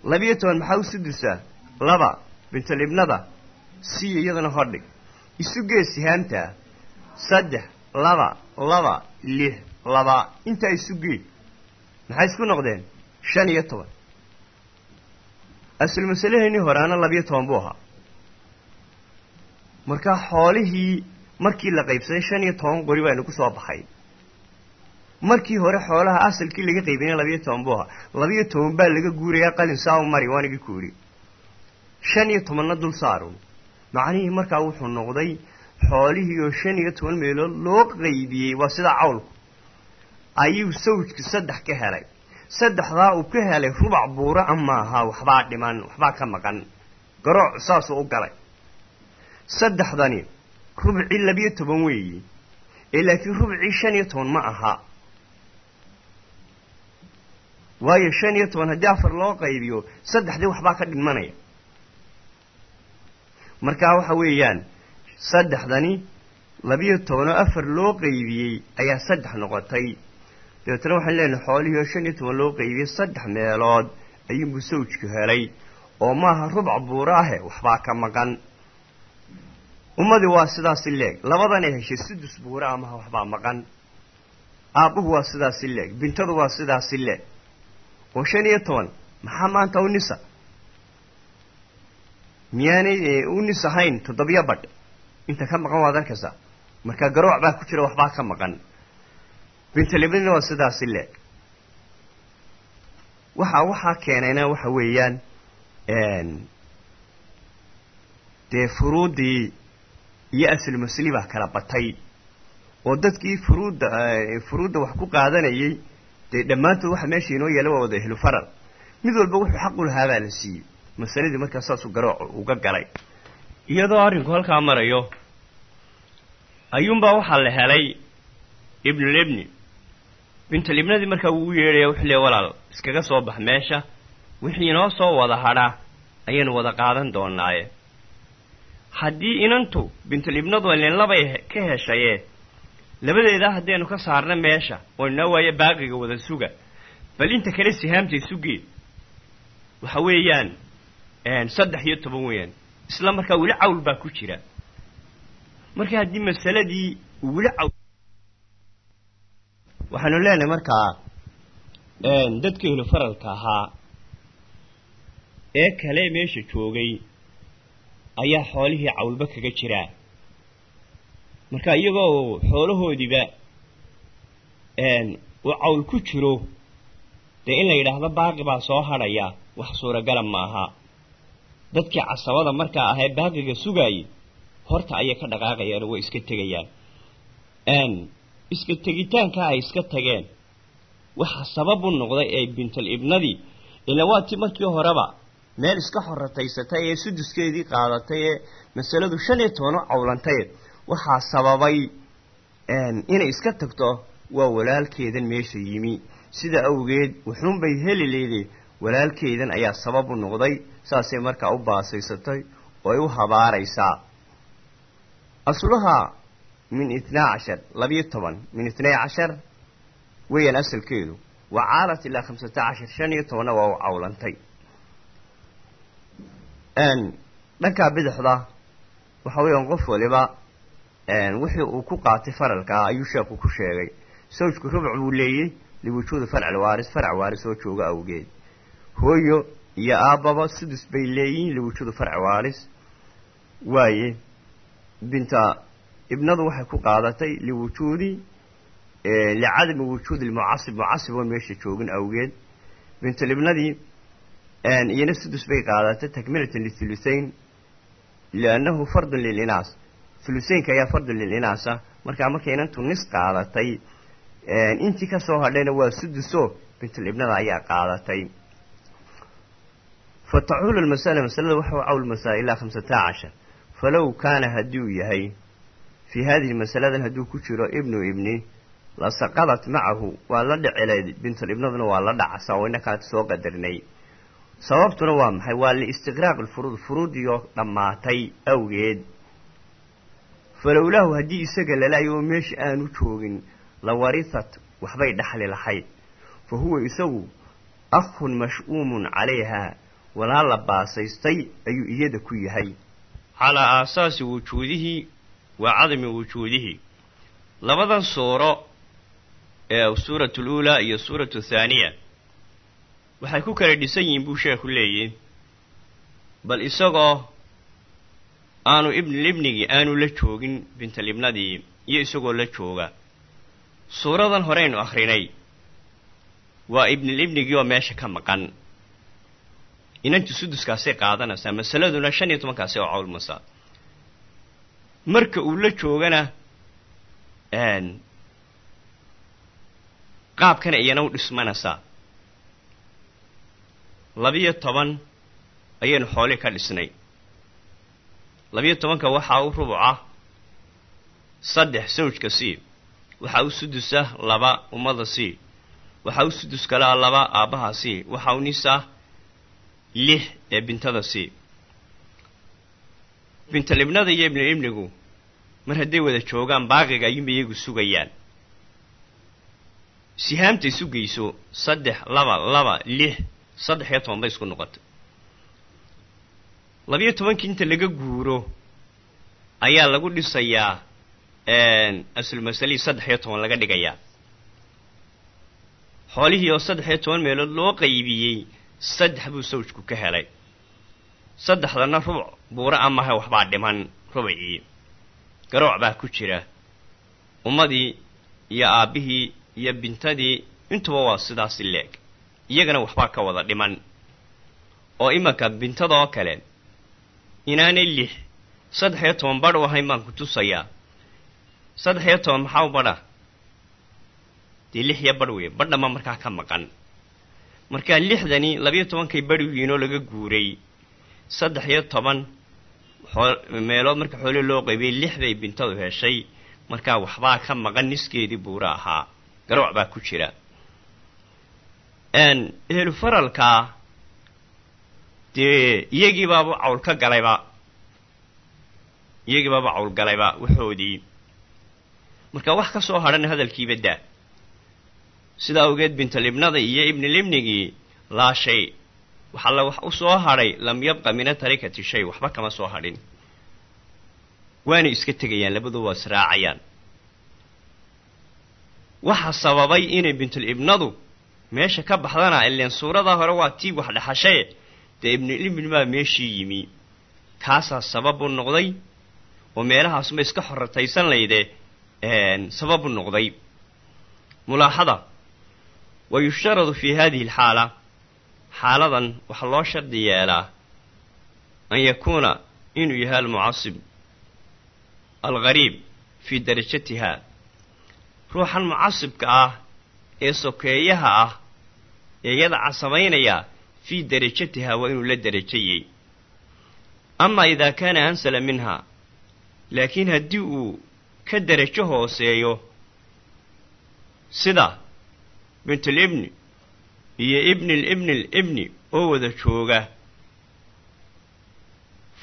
Labiyo toban maxaa u sudusaa laba bintolibnada siiyo iyadana hordhig. Isu gee sihaamtaa saddex laba laba lix laba. Intaa isu gee. Maxay isku noqdeen? Shan iyo toban. Asal masalaheenii horeana labiyo toban buu ahaa markaa xoolihii markii la qaybsaday shan iyo toban qori baynu ku soo baxay. Markii hore xoolaha asalkii laga qaybinay labiyo toban buu ahaa. Labiyo toban baa laga guurayaa qalin saa u mari waanigi ku idhi shan iyo tobanna dul saarun macnihii markaa wuxuu noqday xoolihii oo shan iyo toban meelood loo qaybiyey waa sida cawlku. Ayuu sawjku saddex ka helay. Saddexdaa uu ka helay rubac buura a maaha waxbaa dhiman waxbaa ka maqan. Garooc saasuu u galay saddexdani rubcii labiyo toban weeye ee laakiin rubcii shan iyo toban ma aha. Waayo shan iyo toban haddii afar loo qaybiyo saddexdii waxbaa ka dhimanaya markaa waxa weeyaan saddexdani labiyo toban oo afar loo qaybiyey ayaa saddex noqotay. Dabeetana waxaan leenahay xoolihii oo shan iyo toban loo qaybiyey saddex meelood ayuunbuu sawjku helay oo maaha rubc buura ahe waxbaa ka maqan ummadii waa sidaasi leeg. Labadanay heshay sudus buura amaha waxbaa maqan. Aabbuhu waa sidaasi leeg. Bintadu waa sidaasi leeg. Oo shan iyo toban. Maxaa maanta u nisa? Miyaanay u nis ahayn toddobiyo badh. Inta ka maqan waad arkaysaa marka garooc baa ku jira waxbaa ka maqan. Bintalibnina waa sidaasi le waxa waxaa keenayna waxa weeyaan dee furuuddii iyo aslmasli baa kala batay oo dadkii furuudda furuudda wax ku qaadanayay dee dhammaantood waxa meesha inoo yeela waa wada ehlu faral mid walba wuxuu xaq u lahaa baa la siiyey masaladii markaa saasuu garooc uga galay iyadoo arrinku halkaa marayo ayuunbaa waxaa la helay ibnulibni bintulibnadii markaa wuu u yeedhaya wuxuu leey walaal iskaga soo bax meesha wixii inoo soo wada hadha ayaynu wada qaadan doonaaye haddii inantu bintulibnadu ilen labay ka heshaye labadeedaa haddaynu ka saarna meesha oo inoo waayo baaqiga wada suga. Bal inta kale sihaamtay sugeed waxa weeyaan saddex iyo toban weeyaan. Isla markaa weli cawl baa ku jira. Marka haddii masaladii weli cawl waxaanu leenahay markaa dadka ehlu faralka ahaa ee kale meesha joogay ayaa xoolihii cawlba kaga jiraa marka iyagoo xoolahoodiiba uu cawl ku jiro dee in la yidhaahdo baaqi baa soo hadhaya wax suuragala maaha. Dadkii casabada markaa ahee baaqiga sugaayay horta ayay ka dhaqaaqayaan oo way iska tegayaan. Iska tegitaanka ay iska tageen. Waxa sabab u noqday ee bintal ibnadii ila waa ti markii horeba meel iska xorataysatay ee suduskeedii qaadatay ee masaladu shan iyo toban u cawlantay. Waxaa sababay inay iska tagto waa walaalkeedan meesha yimi. Sida awgeed wuxuunbay heli leeday walaalkeedan ayaa sabab u noqday saasay markaa u baasaysatay oo ay u habaaraysaa. Asluhaa min itnaa cashar labiyo toban min itnay cashar weeyaan asalkeedu wa caalat ilaa khamsata cashar shan iyo tobanna waa u cawlantay dhankaa bidixda waxa weeyaan qof waliba wixii uu ku qaatay faralkaa ayuu sheekhu ku sheegay. Sawjku rubuc buu leeyey liwujuudi farcal waaris farac waaris oo jooga awgeed. Hooyo iyo aabbaba sudus bay leeyihiin liwujuudi farc waaris. Waaye binta ibnadu waxay ku qaadatay liwujuudi licadami wujuudi lmucasib mucasib oo meesha joogin awgeed. Bintalibnadii iyana sudus bay qaadatay takmilatan lithulusayn liannahu fardun lilinaas thulusaynka ayaa fardun lilinaasa markaa markay inantu nis qaadatay intii ka soo hadhayna waa suduso bintulibnada ayaa qaadatay fa tacuulu lmasala masalada waxa cawl masala ilaa khamsata cashar falow kaana hadduu yahay. Fii haadihi masaladan hadduu ku jiro ibnu ibni la saqadat macahu waa la dhicileed bintulibnaduna waa la inakaat soo qadarnay sababtuna waa maxay? Waa liistiqraaq alfuruud furuudiyo dhammaatay awgeed. Falowlaahu haddii isaga lalaayo oo meesha aanu joogin la warisat waxbay dhaxli lahayd fa huwa isagu akhun mash'uumun calayhaa walaal la baasaystay ayuu iyada ku yahay. Calaa aasaasi wujuudihi wa cadami wujuudihi. Labadan suuro ee suuratu luulaa iyo suuratu thaaniya waxay ku kala dhisan yihiin buu sheekhu leeyihi bal isagoo aanu ibnulibnigii aanu la joogin bintalibnadii iyo isagoo la jooga. Suuradan horeynu akhrinay. Waa ibnulibnigii oo meesha ka maqan. Inantu suduskaasay qaadanaysaa masaladuna shan iyo tobankaasi oo cawlmasa marka uu la joogana qaabkana iyana u dhismanaysaa labiyo toban ayaynu xoolii ka dhisnay. Labiyo tobanka waxaa u rubuca saddex sawjka c waxaa u sudusa laba ummada c waxaa u sudus kalaa laba aabbaha c waxaa u nisa lix ee bintada c. Bintalibnada iyo ibnulibnigu mar hadday wada joogaan baaqiga ayuunba iyagu sugayaan. Sihaamtay sugayso saddex laba laba lix saddex iyo toban bay isku noqotay. Labiyo tobankii inta laga guuro ayaa lagu dhisayaa aslmasalihii saddex iyo toban laga dhigayaa. Xoolihii oo saddex iyo toban meelood loo qaybiyey saddex buu sawjku ka helay. Saddexdana rubuc buura amaha waxbaa dhiman rubacii garooc baa ku jira. Ummadii iyo aabbihii iyo bintadii intuba waa sidaasi leeg iyagana waxbaa ka wada dhiman. oo imanka bintadoo kale inaanay lix saddex iyo toban badh u ahayn baan ku tusayaa saddex iyo toban maxaa u badha dee lix iyo badh weeye badhama markaa ka maqan. markaa lixdani labiyo tobankay badh yihiinoo laga guuray saddex iyo toban meelood marka xoole loo qaybiyey lix bay bintadu heshay. markaa waxbaa ka maqan niskeedii buura ahaa. garooc baa ku jira ehlu faralkaa dee iyagii baaba cawl ka galayba iyagii baaba cawl galayba waxoodii marka wax ka soo hadhana hadalkiiba daa sidaa awgeed bintalibnada iyo ibnilibnigii laa shay wax alla wax u soo hadhay lam yabqa mina tarikati shay waxba kama soo hadhin. Waanay iska tegayaan labadu waa israacayaan waxa sababay inay bintulibnadu meesha ka baxdana ileen suuradaa hore waa tii wax dhexashaye dee ibnulibni baa meeshii yimi. Kaasaa sabab u noqday oo meelahaasuma iska xorataysan layde sabab u noqday. Mulaaxada wa yushtaradu fi hadihi alxaala xaaladan waxaa loo shardi yeelaa an yakuuna inuu yahay almucasib alghariib fii darajatiha ruuxan mucasibka ah ee sokeeyaha ah ee iyada casamaynaya fii darajatiha waa inuu la derajayey ama idaa kaana ansala minha laakiin haddii uu ka derajo hooseeyo sida bintulibni iyo ibnilibni libni oo wada jooga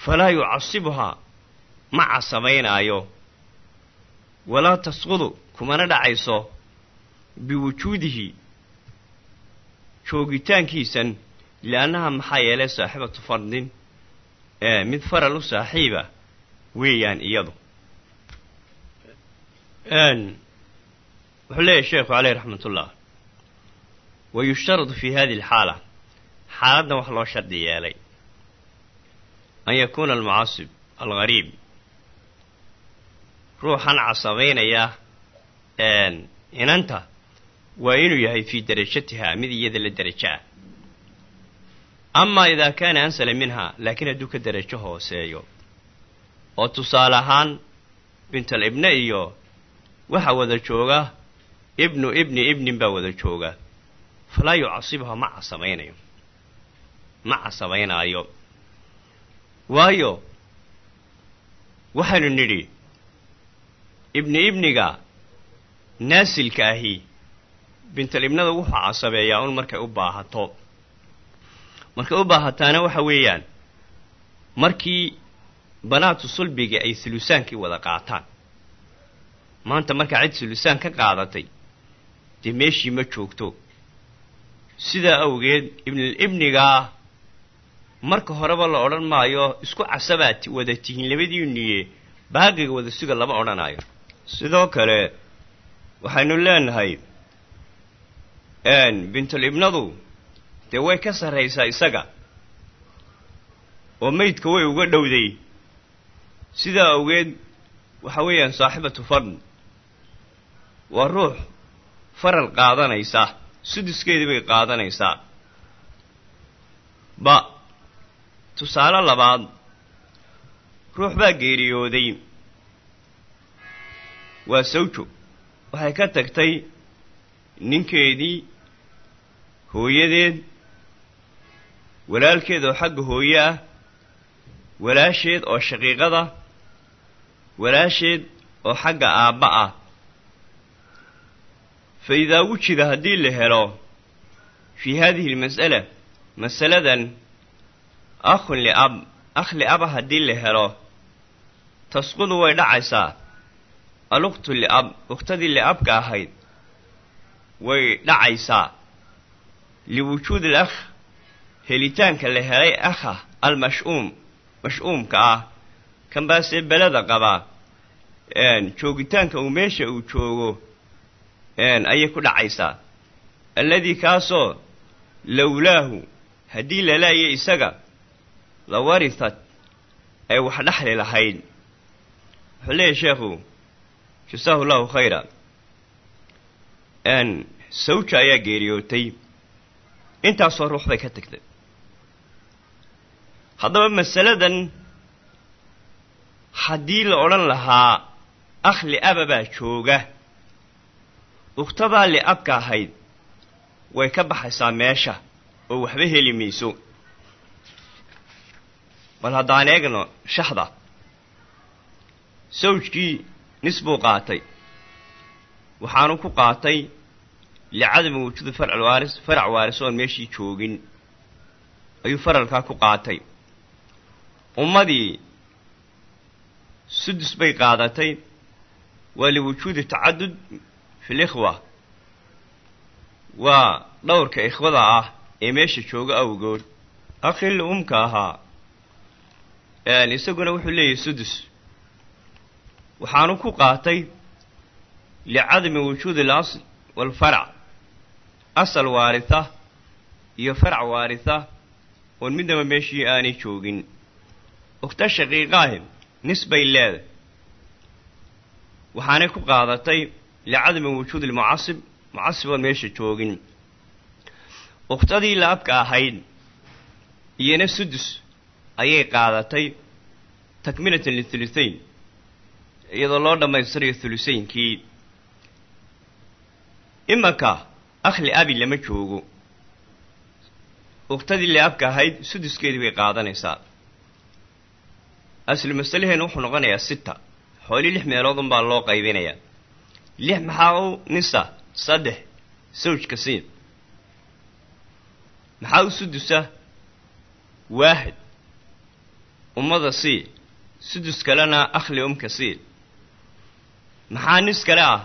falaa yucasibuhaa ma casamaynaayo. Walaa tasqudu kumana dhacayso biwujuudihi joogitaankiisan liannaha maxaa yeelay saaxibatu fardin mid faral u saaxiiba weeyaan iyadu. Wuxuu leeyahy sheekhu caleyh raxmatullah wa yushtaradu fi hadihi alxaala xaaladdan wax loo shardi yeelay an yakuuna almucasib alghariib ruuxan casabaynaya inanta waa inuu yahay fii darajatiha mid iyada la deraja ah amaa idaa kaana ansala minha laakiin hadduu ka derajo hooseeyo. Oo tusaale ahaan bintal ibne iyo waxa wada jooga ibnu ibni ibnin baa wada jooga. Falaa yucasibha ma casamaynayo ma casabaynaayo waayo waxaynu nidhi ibni ibniga naasilka ahi bintal ibnada wuxuu casabeeyaa un markay u baahato. Markay u baahataana waxa weeyaan markii banaatu sulbiga ay sulusaankii wada qaataan. Maanta markaa cid sulusaan ka qaadatay dee meeshii ma joogto. Sidaa awgeed ibnul ibnigaa marka horeba la odhan maayo isku casabaad wada tihiin labadii niye baaqiga wada suga lama odhanaayo. Sidoo kale waxaynu leenahay bintul ibnadu dee way ka sarraysaa isaga. Oo maydka way uga dhowday. Sidaa awgeed waxa weeyaan saaxibatu fard waa ruux faral qaadanaysa suduskeedii bay qaadanaysaa ba tusaale labaad ruux baa geeriyooday. Waa sawjo. Waxay ka tagtay ninkeedii hooyadeed walaalkeed oo xagga hooye ah walaasheed oo shaqiiqada walaasheed oo xagga aabba ah. Fa idaa wujida haddii la helo fii haadihi almas'ala masaladan akhun liab akh liaba haddii la helo tasqudu way dhacaysaa. Alukhtu liab ukhtadii liabka ahayd way dhacaysaa liwujuudi al akh helitaanka la helay akha almash'uum mash'uumka ah kan baasee beleda qabaa joogitaanka uu meesha uu joogo ayay ku dhacaysaa alladii kaasoo lowlaahu haddii lalaaya isaga la warithad ay wax dhexli lahayd wuxuu leeyahy sheekhu jasaahu llahu khayra sawja ayaa geeriyootay intaasoo ruux bay ka tagtay haddaba masaladan haddii la odhan lahaa akh li'aba baa jooga ukhtadaa li'abka ahayd way ka baxaysaa meesha oo waxba heli mayso bal haddaan eegno shaxda sawjkii nis buu qaatay waxaanu ku qaatay licadami wujuudi farcal waaris farac waaris oon meeshii joogin ayuu faralkaa ku qaatay ummadii sudus bay qaadatay waa liwujuudi tacadud fil ikhwa waa dhowrka ikhwada ah ee meesha jooga awgood akhil umka ahaa isaguna wuxuu leeyahay sudus waxaanu ku qaatay licadami wujuudi alasl waalfarac asal waaritha iyo farac waaritha oon midnaba meeshii aanay joogin. Ukhta shaqiiqaahi nis bay leedahay. Waxaanay ku qaadatay licadami wujuudi lmucasib mucasib meesha joogin. Ukhtadii laabka ahayd iyona sudus ayay qaadatay takmilatan lithuluthayn iyadoo loo dhammaystirayo thuluthaynkii. Imanka akh liabi lama joogo. Ukhtadii liabka ahayd suduskeedii bay qaadanaysaa. Aslu masalaheennu wuxuu noqonayaa sita. Xoolii lix meelood unbaa loo qaybinayaa. Lix maxaa u nisa saddex sawjka siin maxaa u sudusa waaxid ummada sii sudus kalena akhli umka sii maxaa nis kale ah?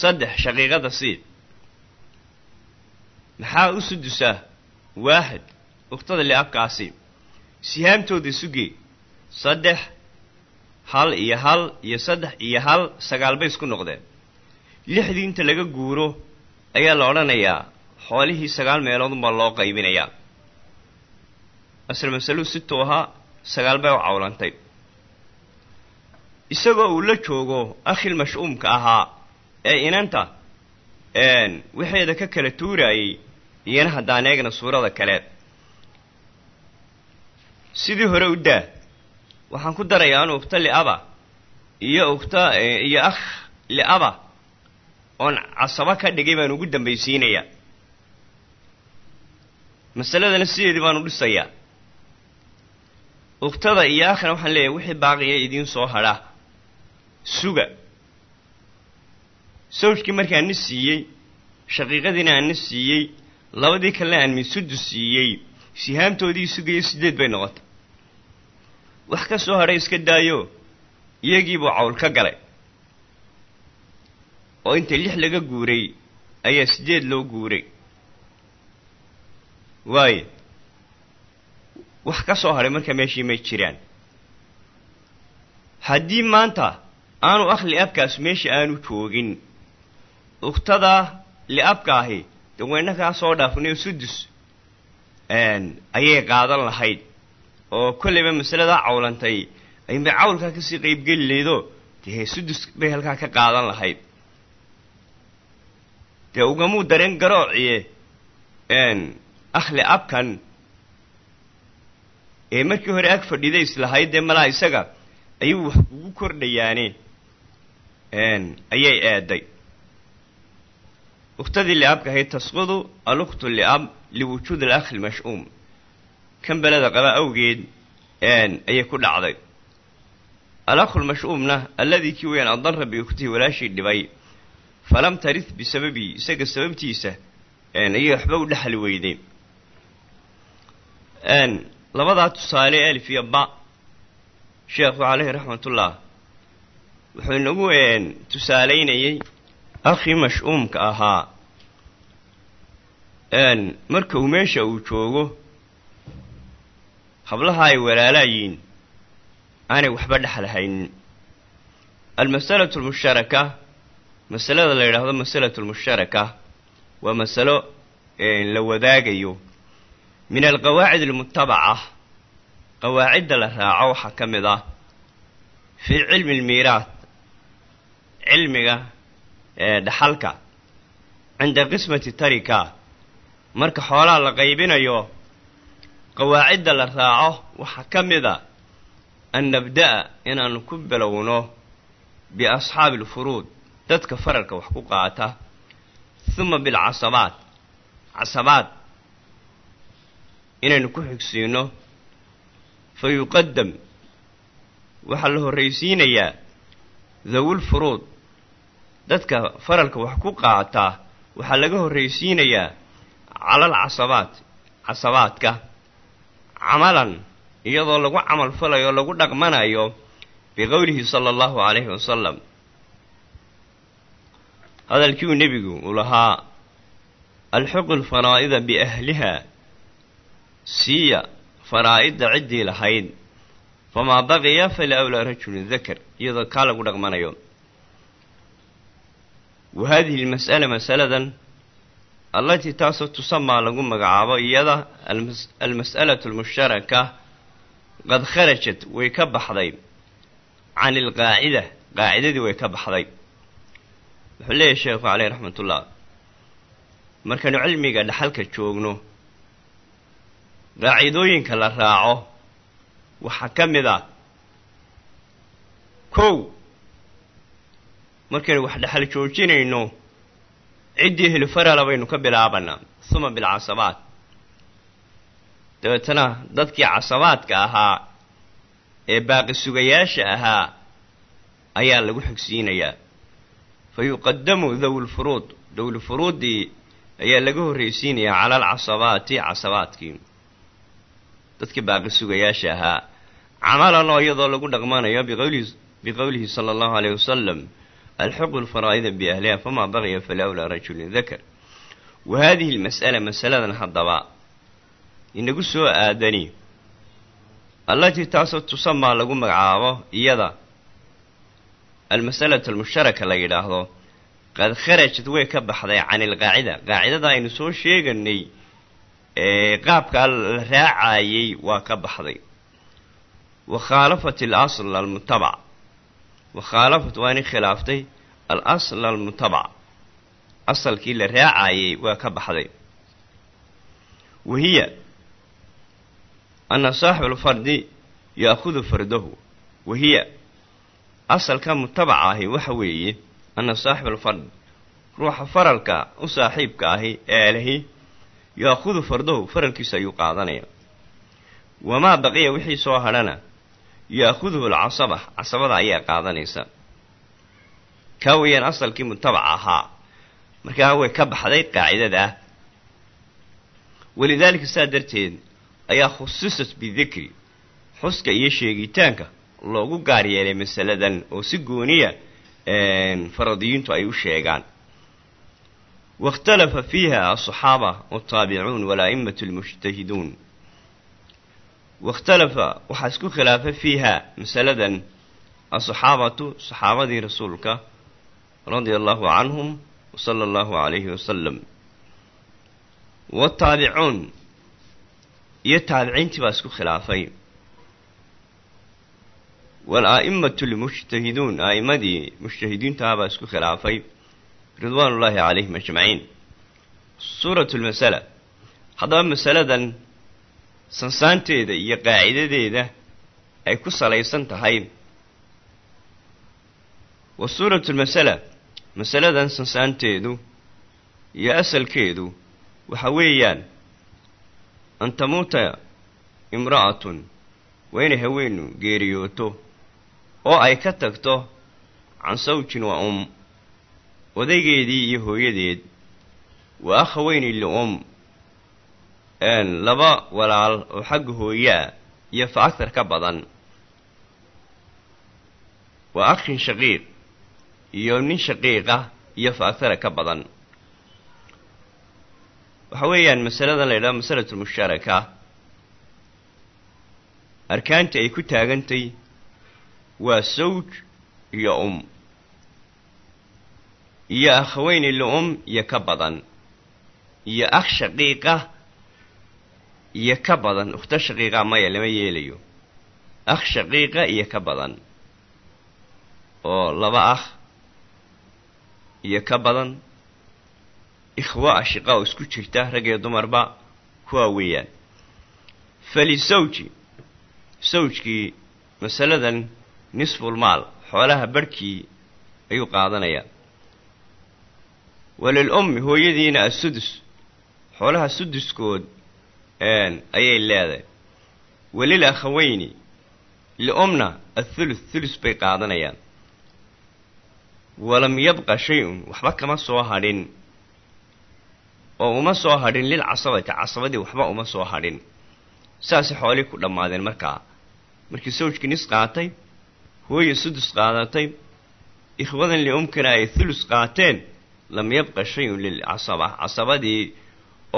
Saddex shaqiiqada sii maxaa u sudusa waaxid ukhtada liabkaasi sihaamtooda sugee saddex hal iyo hal iyo saddex iyo hal sagaal bay isku noqdeen. Lixdii inta laga guuro ayaa la odhanayaa xoolihii sagaal meelood unbaa loo qaybinayaa. Asal masaluu situu ahaa sagaal bay u cawlantay. Isagoo uu la joogo akhil mash'uumka ahaa ee inanta waxeeda ka kala tuuraayey iyana haddaan eegna suurada kale. Sidii hore u daa waxaan ku darayaa an ukhta liaba iyo ukhta iyo akh liaba oon casabo ka dhigay baan ugu dambaysiinayaa masaladana sideedii baanu dhisayaa. Ukhtada iyo akhna waxaan leeyahay wixii baaqiya idiin soo hadha suga. Sawjkii markaan ni siiyey shaqiiqadiina aan ni siiyey labadii kalena aan misudu siiyey sihaamtoodii sugaya sideed bay noqotay. Wax ka soo hadhay iska daayo iyagiibuu cawl ka galay. Oo inta lix laga guuray ayaa sideed loo guuray. Waayo wax ka soo hadhay marka meeshii may jiraan. Haddii maanta aanu akh li'abkaas meesha aanu joogin ukhtadaa li'abka ahi dee wayna kaa soo dhaafnayo sudus ayay qaadan lahayd. Oo kollayba masaladaa cawlantay. Aynbay cawlkaa ka sii qaybgeli laydo dee sudus bay halkaa ka qaadan lahayd. Dee ugamuu dareen garoociye akhli abkan. Ee markii hore ag fadhiday islahayd dee malaa isaga. Ayuu wax ugu kordhayaane. Ayay eeday ukhtadii li'abka ahayd tasqudu alukhtu li'ab liwujuud alakhi lmash'uum kan beleda qaba awgeed ayay ku dhacday alakhu lmash'uumna alladii kii weyaan adarra biukhtihi walaashii dhibay falam tarith bisababii isaga sababtiisa ayay waxba u dhexli weyday labadaa tusaale alif iyo ba sheekhu caleyhi raxmatullah wuxuu inagu tusaalaynayey akhii mash'uumka ahaa marka uu meesha uu joogo hablaha ay walaalaayiin aanay waxba dhexlahaynin almasalatu almushtaraka masalada la yidhaahdo masalatu almushtaraka waa masalo la wadaagayo min alqawaacid almutabaca qawaacidda la raaco waxaa ka mid ah fii cilmi almiiraat cilmiga ee dhaxalka cinda qismati tarika. Marka xoolaha la qaybinayo qawaacidda la raaco waxaa ka mid a an nabda'a inaanu ku bilowno biasxaabi alfuruud dadka faralka wax ku qaata. Huma bilcasabaat casabaad inaynu ku xigsiino. Fa yuqadam waxaa la horraysiinayaa dawul furuud dadka faralka wax ku qaataa waxaa laga horraysiinayaa calal casabaat casabaadka. Camalan iyadoo lagu camal falayo lagu dhaqmanayo biqowlihi sala allahu calayhi wasalam hadalkiiuu nebigu uu lahaa alxiqu lfaraa'ida biahliha siiya faraa'idda ciddii lahayd. Famaa baqiya awlaa rajulin dakar iyadoo kaa lagu dhaqmanayo haadihi almas'ala masaladan allatii taasoo tusamaa lagu magacaabo iyada almas'alatu almushtaraka qad kharajat way ka baxday can ilqaacida qaacidadii way ka baxday wuxuu leeyahy sheekhu caleyh raxmatullah markaynu cilmiga dhaxalka joogno qaacidooyinka la raaco waxaa ka mid ah kow markaynu wax dhexal joojinayno ciddii helifarala baynu ka bilaabanaa huma bilcasabaat dabeetana dadkii casabaadka ahaa ee baaqi sugayaasha ahaa ayaa lagu xigsiinayaa. Fa yuqadamu dawlfuruud dawlfuruuddii ayaa laga horraysiinayaa cala alcasabaati casabaadkii. Dadkii baaqi sugayaasha ahaa camalan oo iyadoo lagu dhaqmanayo biqowlihi biqowlihi sala allahu aleyh wasalam alxiqu lfaraa'ida biahliha famaa baqiya falawlaa rajulin dakar wa haadihi almas'ala masaladan haddaba inagu soo aadani allatii taasoo tusamaa lagu magacaabo iyada almas'alatu almushtaraka la yidhaahdo qad kharajad way ka baxday can ilqaacida qaacidada aynu soo sheeganay ee qaabkaa la raacayay waa ka baxday wa khaalafat alasl almutabac khilaaftay asalkii la raacayay waa ka baxday wa hiya ana saaxibu alfardi ya'khudu fardahu wa hiya asalka mutabaca ahi waxa weeye ana saaxiba alfard ruuxa faralka u saaxiibka ahi ee lehi ya'khudu fardahu faralkiisa ayuu qaadanaya wamaa baqiya wixii soo hadhana yaakhuduhu alcasaba casabada ayaa qaadanaysa kaa weeyaan asalkii mutabac ahaa markaa way ka baxday qaacidadaa walidaalika saa darteed ayaa khusisat bidikri xuska iyo sheegitaanka loogu gaar yeelay masaladan oo si gooniya faradiyiintu ay u sheegaan waikhtalafa fiiha asaxaaba wataabiciun walaa'imatu lmujtahiduun wakhtalafa waxaa isku khilaafay fiiha masaladan asaxaabatu saxaabadii rasuulka radia allahu canhum wsala allahu calayhi wasalam wataabicuun iyo taabiciintii baa isku khilaafay walaa'imatu lmujtahiduun a'immadii mujtahidiintaha baa isku khilaafay ridwaan ullaahi calayhim ajmaciin suuratu lmasala haddaba masaladan sansaanteeda iyo qaacidadeeda ay ku salaysan tahay. Wa suuratu lmasala masaladan sansaanteedu iyo asalkeedu waxa weeyaan an tamuuta imra'atun waa inay haweenu geeriyooto oo ay ka tagto can sawjin wa um odaygeedii iyo hooyadeed. Wa akhaweyni lium laba walaal oo xagga hooyaa iyo fa agtar ka badan. Wa akhin shaqiiq iyo nin shaqiiqa iyo fa agtara ka badan. Waxa weeyaan masaladan la yidhaha masalatu lmushtaraka arkaanta ay ku taagantay waa sawj iyo um. Iyo akhaweyni li-um iyo ka badan. Iyo akh shaqiiqa iyo ka badan ukhto shaqiiqa maya lama yeelayo. Akh shaqiiqa iyo ka badan. Oo laba akh iyo ka badan. Ikhwa ashiqa oo isku jirta rag iyo dumarba kuwaa weeyaan falisawji. Sawjkii masaladan nisfulmaal xoolaha barhkii ayuu qaadanayaa walil ummi hooyadiina assudus xoolaha suduskood ayay leedahay. Walil akhaweyni liumna athuluth thulus bay qaadanayaan. Walam yabqa shay-un waxba kama soo hadhin. Oo uma soo hadhin lil casabati casabadii waxba uma soo hadhin. Saasay xoolii ku dhammaadeen markaa markii sawjkii nis qaatay hooya sudus qaadatay ikhwadan liumkana ay thulus qaateen lam yabqa shay-un lilcasaba casabadii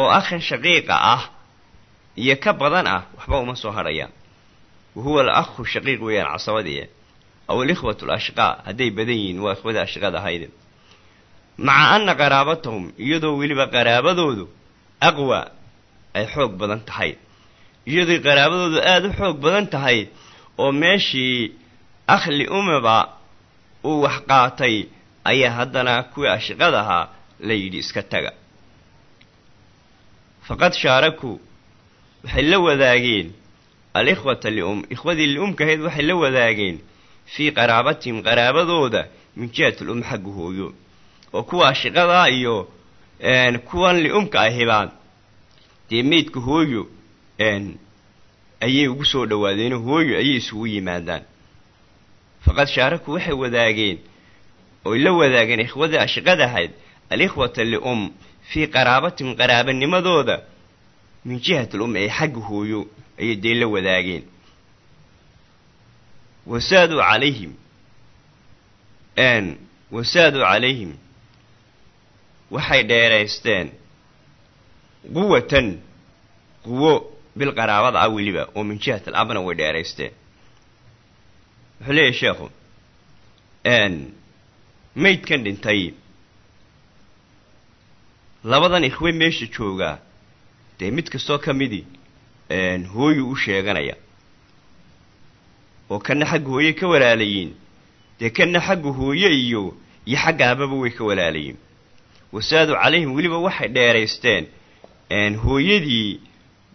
oo akhan shaqiiqa ah iyo ka badan ah waxba uma soo hadhayaan wa huwa al akhu shaqiiq weeyaan casabadii. Aw alikhwatu alashqaa hadday badan yihiin waa ikhwadii ashqada ahayd. Maca anna qaraabatahum iyadoo weliba qaraabadoodu aqwa ay xoog badan tahay. Iyadoo qaraabadoodu aada u xoog badan tahay oo meeshii akhli umaba uu wax qaatay ayaa haddana kuwii ashiqada ahaa la yidhi iska taga. Faqad shaaraku waxay la wadaageen alikhwata lium ikhwadii liumka ahayd waxay la wadaageen fii qaraabatihim qaraabadooda min jihati lum xagga hooyo oo kuwa ashiqadaa iyo kuwan liumka ahibaan dee meydka hooyo ayay ugu soo dhawaadeenoo hooyo ayay isugu yimaadaan. Faqad shaaraku waxay wadaageen oy la wadaageen ikhwadii ashiqada ahayd alikhwata lium fii qaraabatihim qaraabanimadooda min jihati lum ee xagga hooyo ayay dee la wadaageen. Wasaaduu calayhim wasaaduu calayhim waxay dheeraysteen quwatan quwo bil qaraabada ah weliba oo min jihati alabna way dheeraysteen. Wuxuu leeyahy sheekhu maydkan dhintay labadan ikhwe meesha joogaa dee mid kastoo ka midii hooyu u sheeganaya. Oo kana xagga hooye ka walaalayiin. Dee kana xagga hooye iyo iyo xagga aababa way ka walaalayiin. Wasaadu calayhim weliba waxay dheeraysteen hooyadii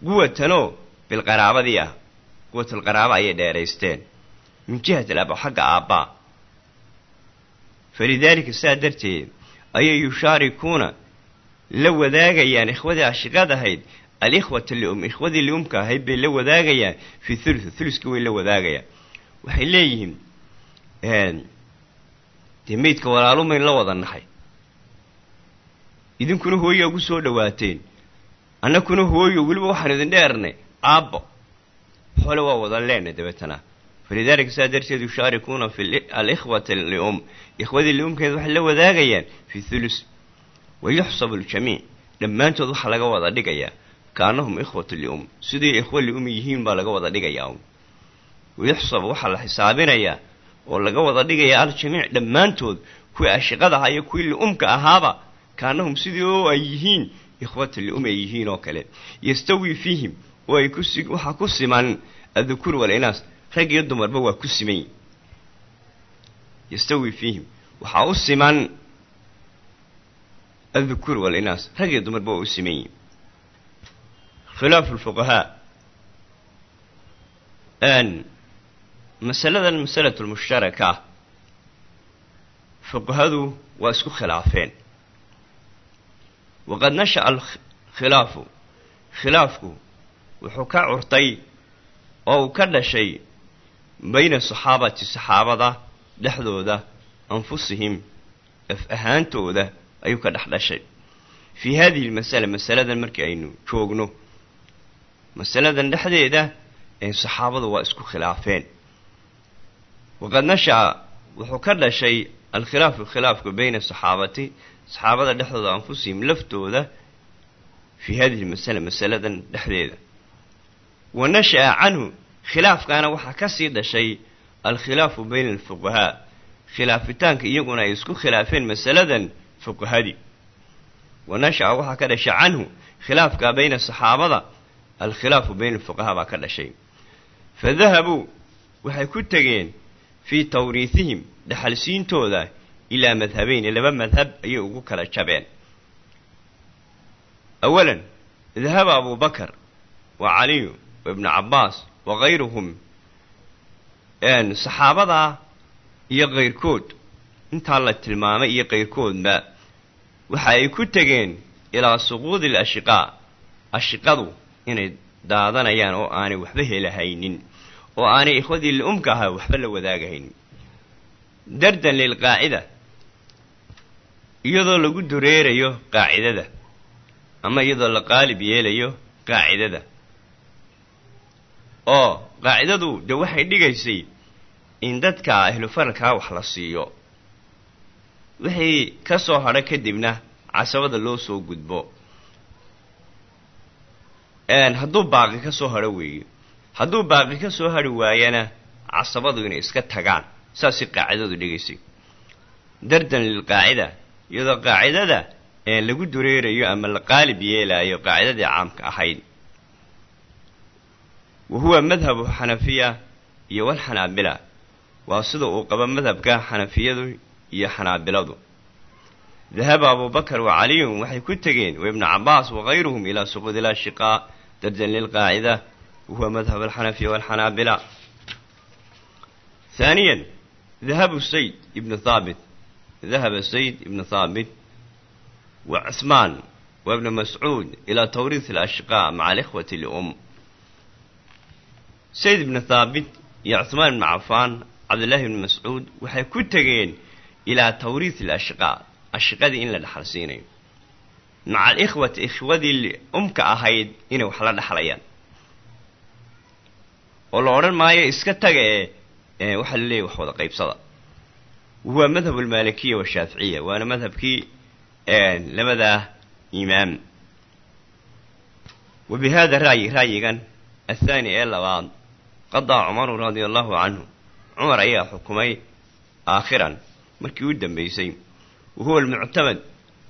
quwatanoo bilqaraabadii ah. Quwatalqaraaba ayay dheeraysteen. Min jihati alaba xagga aabbaa. Falidaalika saa darteed ayay yushaarikuuna la wadaagayaan ikhwadii ashiqad ahayd alikhwata lium ikhwadii liumka ahayd bay la wadaagayaan fii thuluth thuluska way la wadaagayaan. Waxay leeyihiin dee meydka walaalumayn la wada nahay. Idinkuna hooyaa ugu soo dhawaateen. Annakuna hooyo weliba waxaan idin dheernay aabbo. Xoole waa wadan leenay dabeetana. Falidaalika saa darteed yushaarikuuna fi alikhwata lium ikhwadii liumkeed waxay la wadaagayaan fi thulus wa yuxsabu aljamiic dhammaantood waxaa laga wada dhigayaa kaanahum ikhwatu lium siday ikhwa lium yihiin baa laga wada dhigayaa wayuxsabu waxaa la xisaabinayaa oo laga wada dhigayaa aljamiic dhammaantood kuwii ashiqada ahaa iyo kuwii liumka ahaaba kaanahum sidii oo ay yihiin ikhwata lium ay yihiin oo kale yastawi fiihim oo ay waxaa ku siman addukuur walinaas rag iyo dumarba waa ku siman yastawi fiihim waxaa u siman addukuur walinaas rag iyo dumarba waa u siman yihiin khilaafu lfuqahaa masaladan masalatu lmushtaraka fuqahadu waa isku khilaafeen waqad nasha'a alkhilaafu khilaafku wuxuu ka curtay oo uu ka dhashay bayna saxaabati saxaabada dhexdooda anfusihim af ahaantooda ayuu ka dhex dhashay fii hadihi lmasala masaladan markii aynu joogno masaladan dhexdeeda ee saxaabadu waa isku khilaafeen. Waqad nasha'a wuxuu ka dhashay alkhilaafu khilaafku bayna saxaabati saxaabada dhexdooda anfusihim laftooda fii hadihi lmasala masaladan dhexdeeda. Wa nasha'a canhu khilaafkaana waxaa ka sii dhashay alkhilaafu bayna alfuqahaa khilaafitaanka iyaguna ay isku khilaafeen masaladan fuqahadii wa nasha'a waxaa ka dhashay canhu khilaafka bayna saxaabada alkhilaafu bayna alfuqahaa baa ka dhashay. Fa dahabuu waxay ku tegeen fii tawriihihim dhaxalsiintooda ilaa madhabeyni laba madhab ayay ugu kala jabeen. Awalan dahaba abubakar wa caliyu wa ibnu cabbaas wa kayruhum saxaabadaa iyo kayrkood intaa la tilmaamay iyo kayrkoodba waxa ay ku tegeen ilaa suquudi alashiqaa ashiqadu inay daadanayaan oo aanay waxba helahaynin oo aanay ikhwadii liumka ahaa waxba la wadaagahaynin. Dardan lilqaacida iyadoo lagu dureerayo qaacidada ama iyadoo la qaalib yeelayo qaacidada oo qaacidadu de waxay dhigaysay in dadka ahlufaralkaa wax la siiyo wixii ka soo hadha kadibna casabada loo soo gudbo. Hadduu baaqi ka soo hadho weeye hadduu baaqi ka soo hadhi waayana casabadu inay iska tagaan saasay qaacidadu dhigaysay. Dardan lilqaacida iyadoo qaacidada lagu dureerayo ama la qaalib yeelaayo qaacidadii caamka ahayd. Wa huwa madhabu xanafiya iyo walxanaabila waa sida uu qabo madhabka xanafiyadu iyo xanaabiladu. Dahaba abubakar wa caliyun waxay ku tegeen wa ibnu cabbaas wakayruhum ilaa suquudi lashiqaa dardan lilqaacida wa huwa madhab alxanafiya walxanaabila haaniyan dahabu sayd ibnu thaabit dahaba sayd ibnu thaabit wa cuhmaan wa ibnu mascuud ilaa tawriith alashqaa maca alikhwati lium sayd ibnu thaabit iyo cuhmaan ibnu cafaan cabdullaahi ibnu mascuud waxay ku tegeen ilaa tawriith alashqaa ashiqadii in la dhexal siinayo maca alikhwati ikhwadii umka ahayd inay wax la dhexlayaan oo la odhan maayo iska taga ee waxaa la leeyahy wax wada qaybsada wahuwa madhabu almaalikiya washaaficiya waana madhabkii labadaa imaam wa bi hada ra'yi ra'yigan athaani ee labaad qadaa cumaru radia allahu canhu cumar ayaa xukumay aakhiran markii u dambaysay wa huwa almuctamad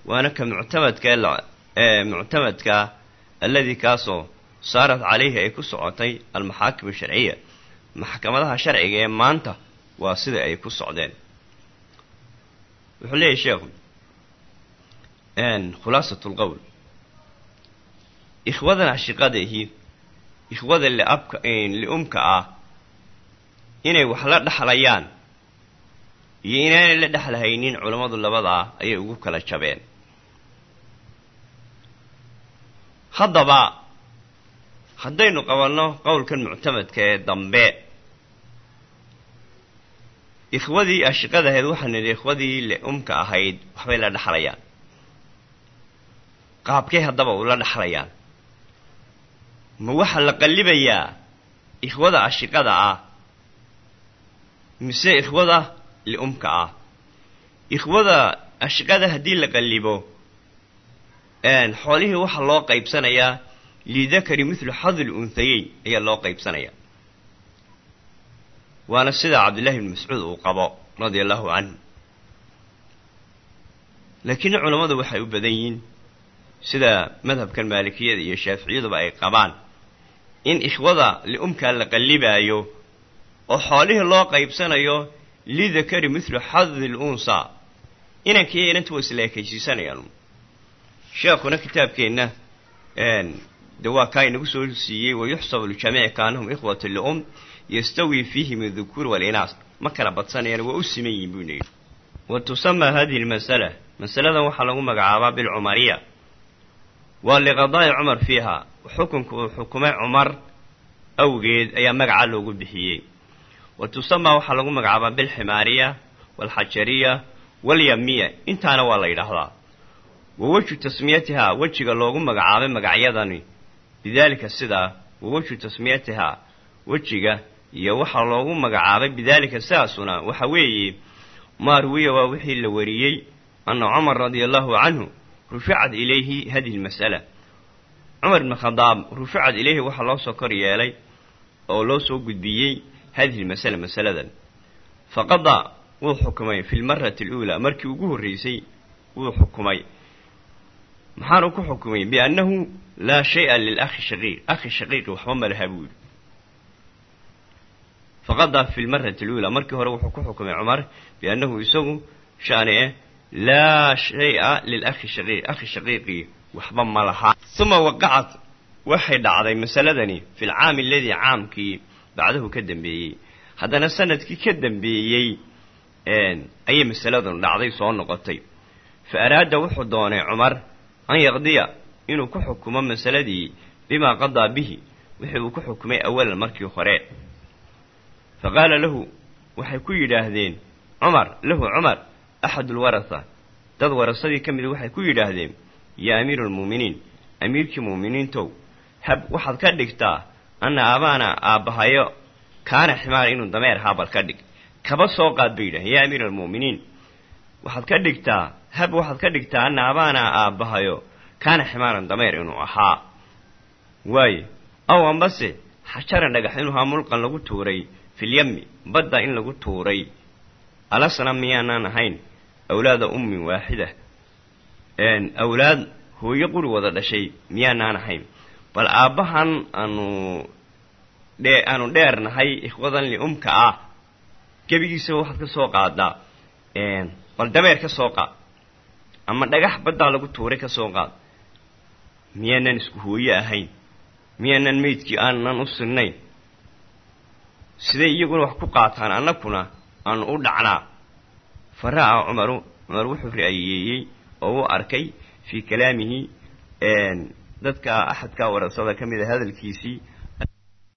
waana ka muctamadka ee muctamadka alladii kaasoo saarat calayhi ay ku socotay almaxaakim asharciya maxkamadaha sharciga ee maanta waa sida ay ku socdeen. Wuxuu leeyahy sheekhu khulaasat lqowl ikhwadan ashiqadaihi ikhwada liabka liumka ah inay wax la dhexlayaan iyo inaanay la dhexlahaynin culammadu labadaa ayay ugu kala jabeen. Haddaba haddaynu qabanno qowlkan muctamadka ee dambe. Ikhwadii ashiqadahayd waxaan nidhi ikhwadii liumka ahayd waxbay la dhexlayaan qaabkay haddaba ula dhexlayaan ma waxaa la qallibayaa ikhwada ashiqada ah? Mise ikhwada liumka ah ikhwada ashiqada haddii la qallibo xoolihii waxaa loo qaybsanayaa lidakari mithlu xadil unhayeyn ayaa loo qaybsanayaa waana sida cabdullaahi ibni mascuud uu qabo radia allahu canhu laakiin culammadu waxay u badan yihiin sida madhabkan maalikiyada iyo shaaficiyaduba ay qabaan in ikhwada liumkaa la qallibaayo oo xoolihii loo qaybsanayo lidakari mithlu xadil unsa inankiiyo inanta waa isla ekaysiisanayaan sheekhuna kitaabkeenna de waa kaa inagu soo siiyey wayuxsabu ljamiic kaanahum ikhwatu lium yastawi fiihim adukuur walinaas ma kala badsanayaan waa u siman yihiin buu yidhi wa tusamaa hadihi lmasala masaladan waxaa lagu magacaabaa bilcumariya waa liqadaa'i cumar fiiha xukunka uu xukumay cumar awgeed ayaa magacaa loogu bixiyey wa tusamaa waxaa lagu magacaabaa bilximaariya waalxajariya walyamiya intaana waa la yidhaahdaa wa wejhu tasmiyatihaa wejiga loogu magacaabay magacyadani bidaalika sidaa wa wejhu tasmiyatihaa wejiga iyo waxaa loogu magacaabay bidaalika sidaasuna waxa weeye maa ruwiya waa wixii la wariyey anna cumar radia allahu canhu ruficat ilayhi hadihi lmas'ala cumar ibn khadaab ruficat ilayhi waxaa loo soo kor yeelay oo loo soo gudbiyey hadihi lmasala masaladan faqadaa wuu xukumay fi lmarati aluulaa markii ugu horreysay wuu xukumay maxaanu ku xukumay biannahu laa shay-a lilakhi shaqiiq akhi shaqiiqi waxba ma laha buu yidhi faqadaa fi lmarati aluulaa markii hore wuxuu ku xukumay cumar biannahu isagu shani eh laa shay-a lilakhi shaqiiq akhi shaqiiqii waxba ma laha uma waqacat waxay dhacday masaladani fi lcaami aladii caamkii bacdahu ka dambeeyey haddana sannadkii ka dambeeyey ayay masaladanu dhacday soo noqotay fa araada wuxuu doonay cumar an yaqdiya inuu ku xukumo masaladii bimaa qadaa bihi wixii uu ku xukumay awalan markii hore fa qaala lahu waxay ku yidhaahdeen cumar lahu cumar axad ulwaratha dad warasadii ka mida waxay ku yidhaahdeen yaa amiiru almu'miniin amiirkii mu'miniintow hab waxaad ka dhigtaa anna aabaana aabbahayo kaana ximaara inuu dameer haabal ka dhig kaba soo qaad bay yidhahdeen yaa amiira almu'miniin waxaad ka dhigtaa hab waxaad ka dhigtaa anna aabaana aabbahayo kaana ximaaran dameer inuu ahaa waaye aw ambase xajaran dhagax inuu haa mulqan lagu tuuray filyami badda in lagu tuuray. Alasna miyaanaan ahayn awlaada ummin waaxida awlaad hooyo quri wada dhashay miyaanaan ahayn bal aabbahan aanu dhee aanu dheernahay ikhwadan liumka ah. Gebigiisaba waxaad ka soo qaadaa bal dameer ka soo qaad. Ama dhagax baddaa lagu tuuray ka soo qaad. Miyaanan isku hooye ahayn. Miyaanan meydkii aanan u sinnayn. Siday iyaguna wax ku qaataan annakuna aanu u dhacnaa. Fa ra'aa cumaru cumar wuxuu ra'yeeyey oo u arkay fii kalaamihi dadka axadka warasada ka mid a hadalkiisii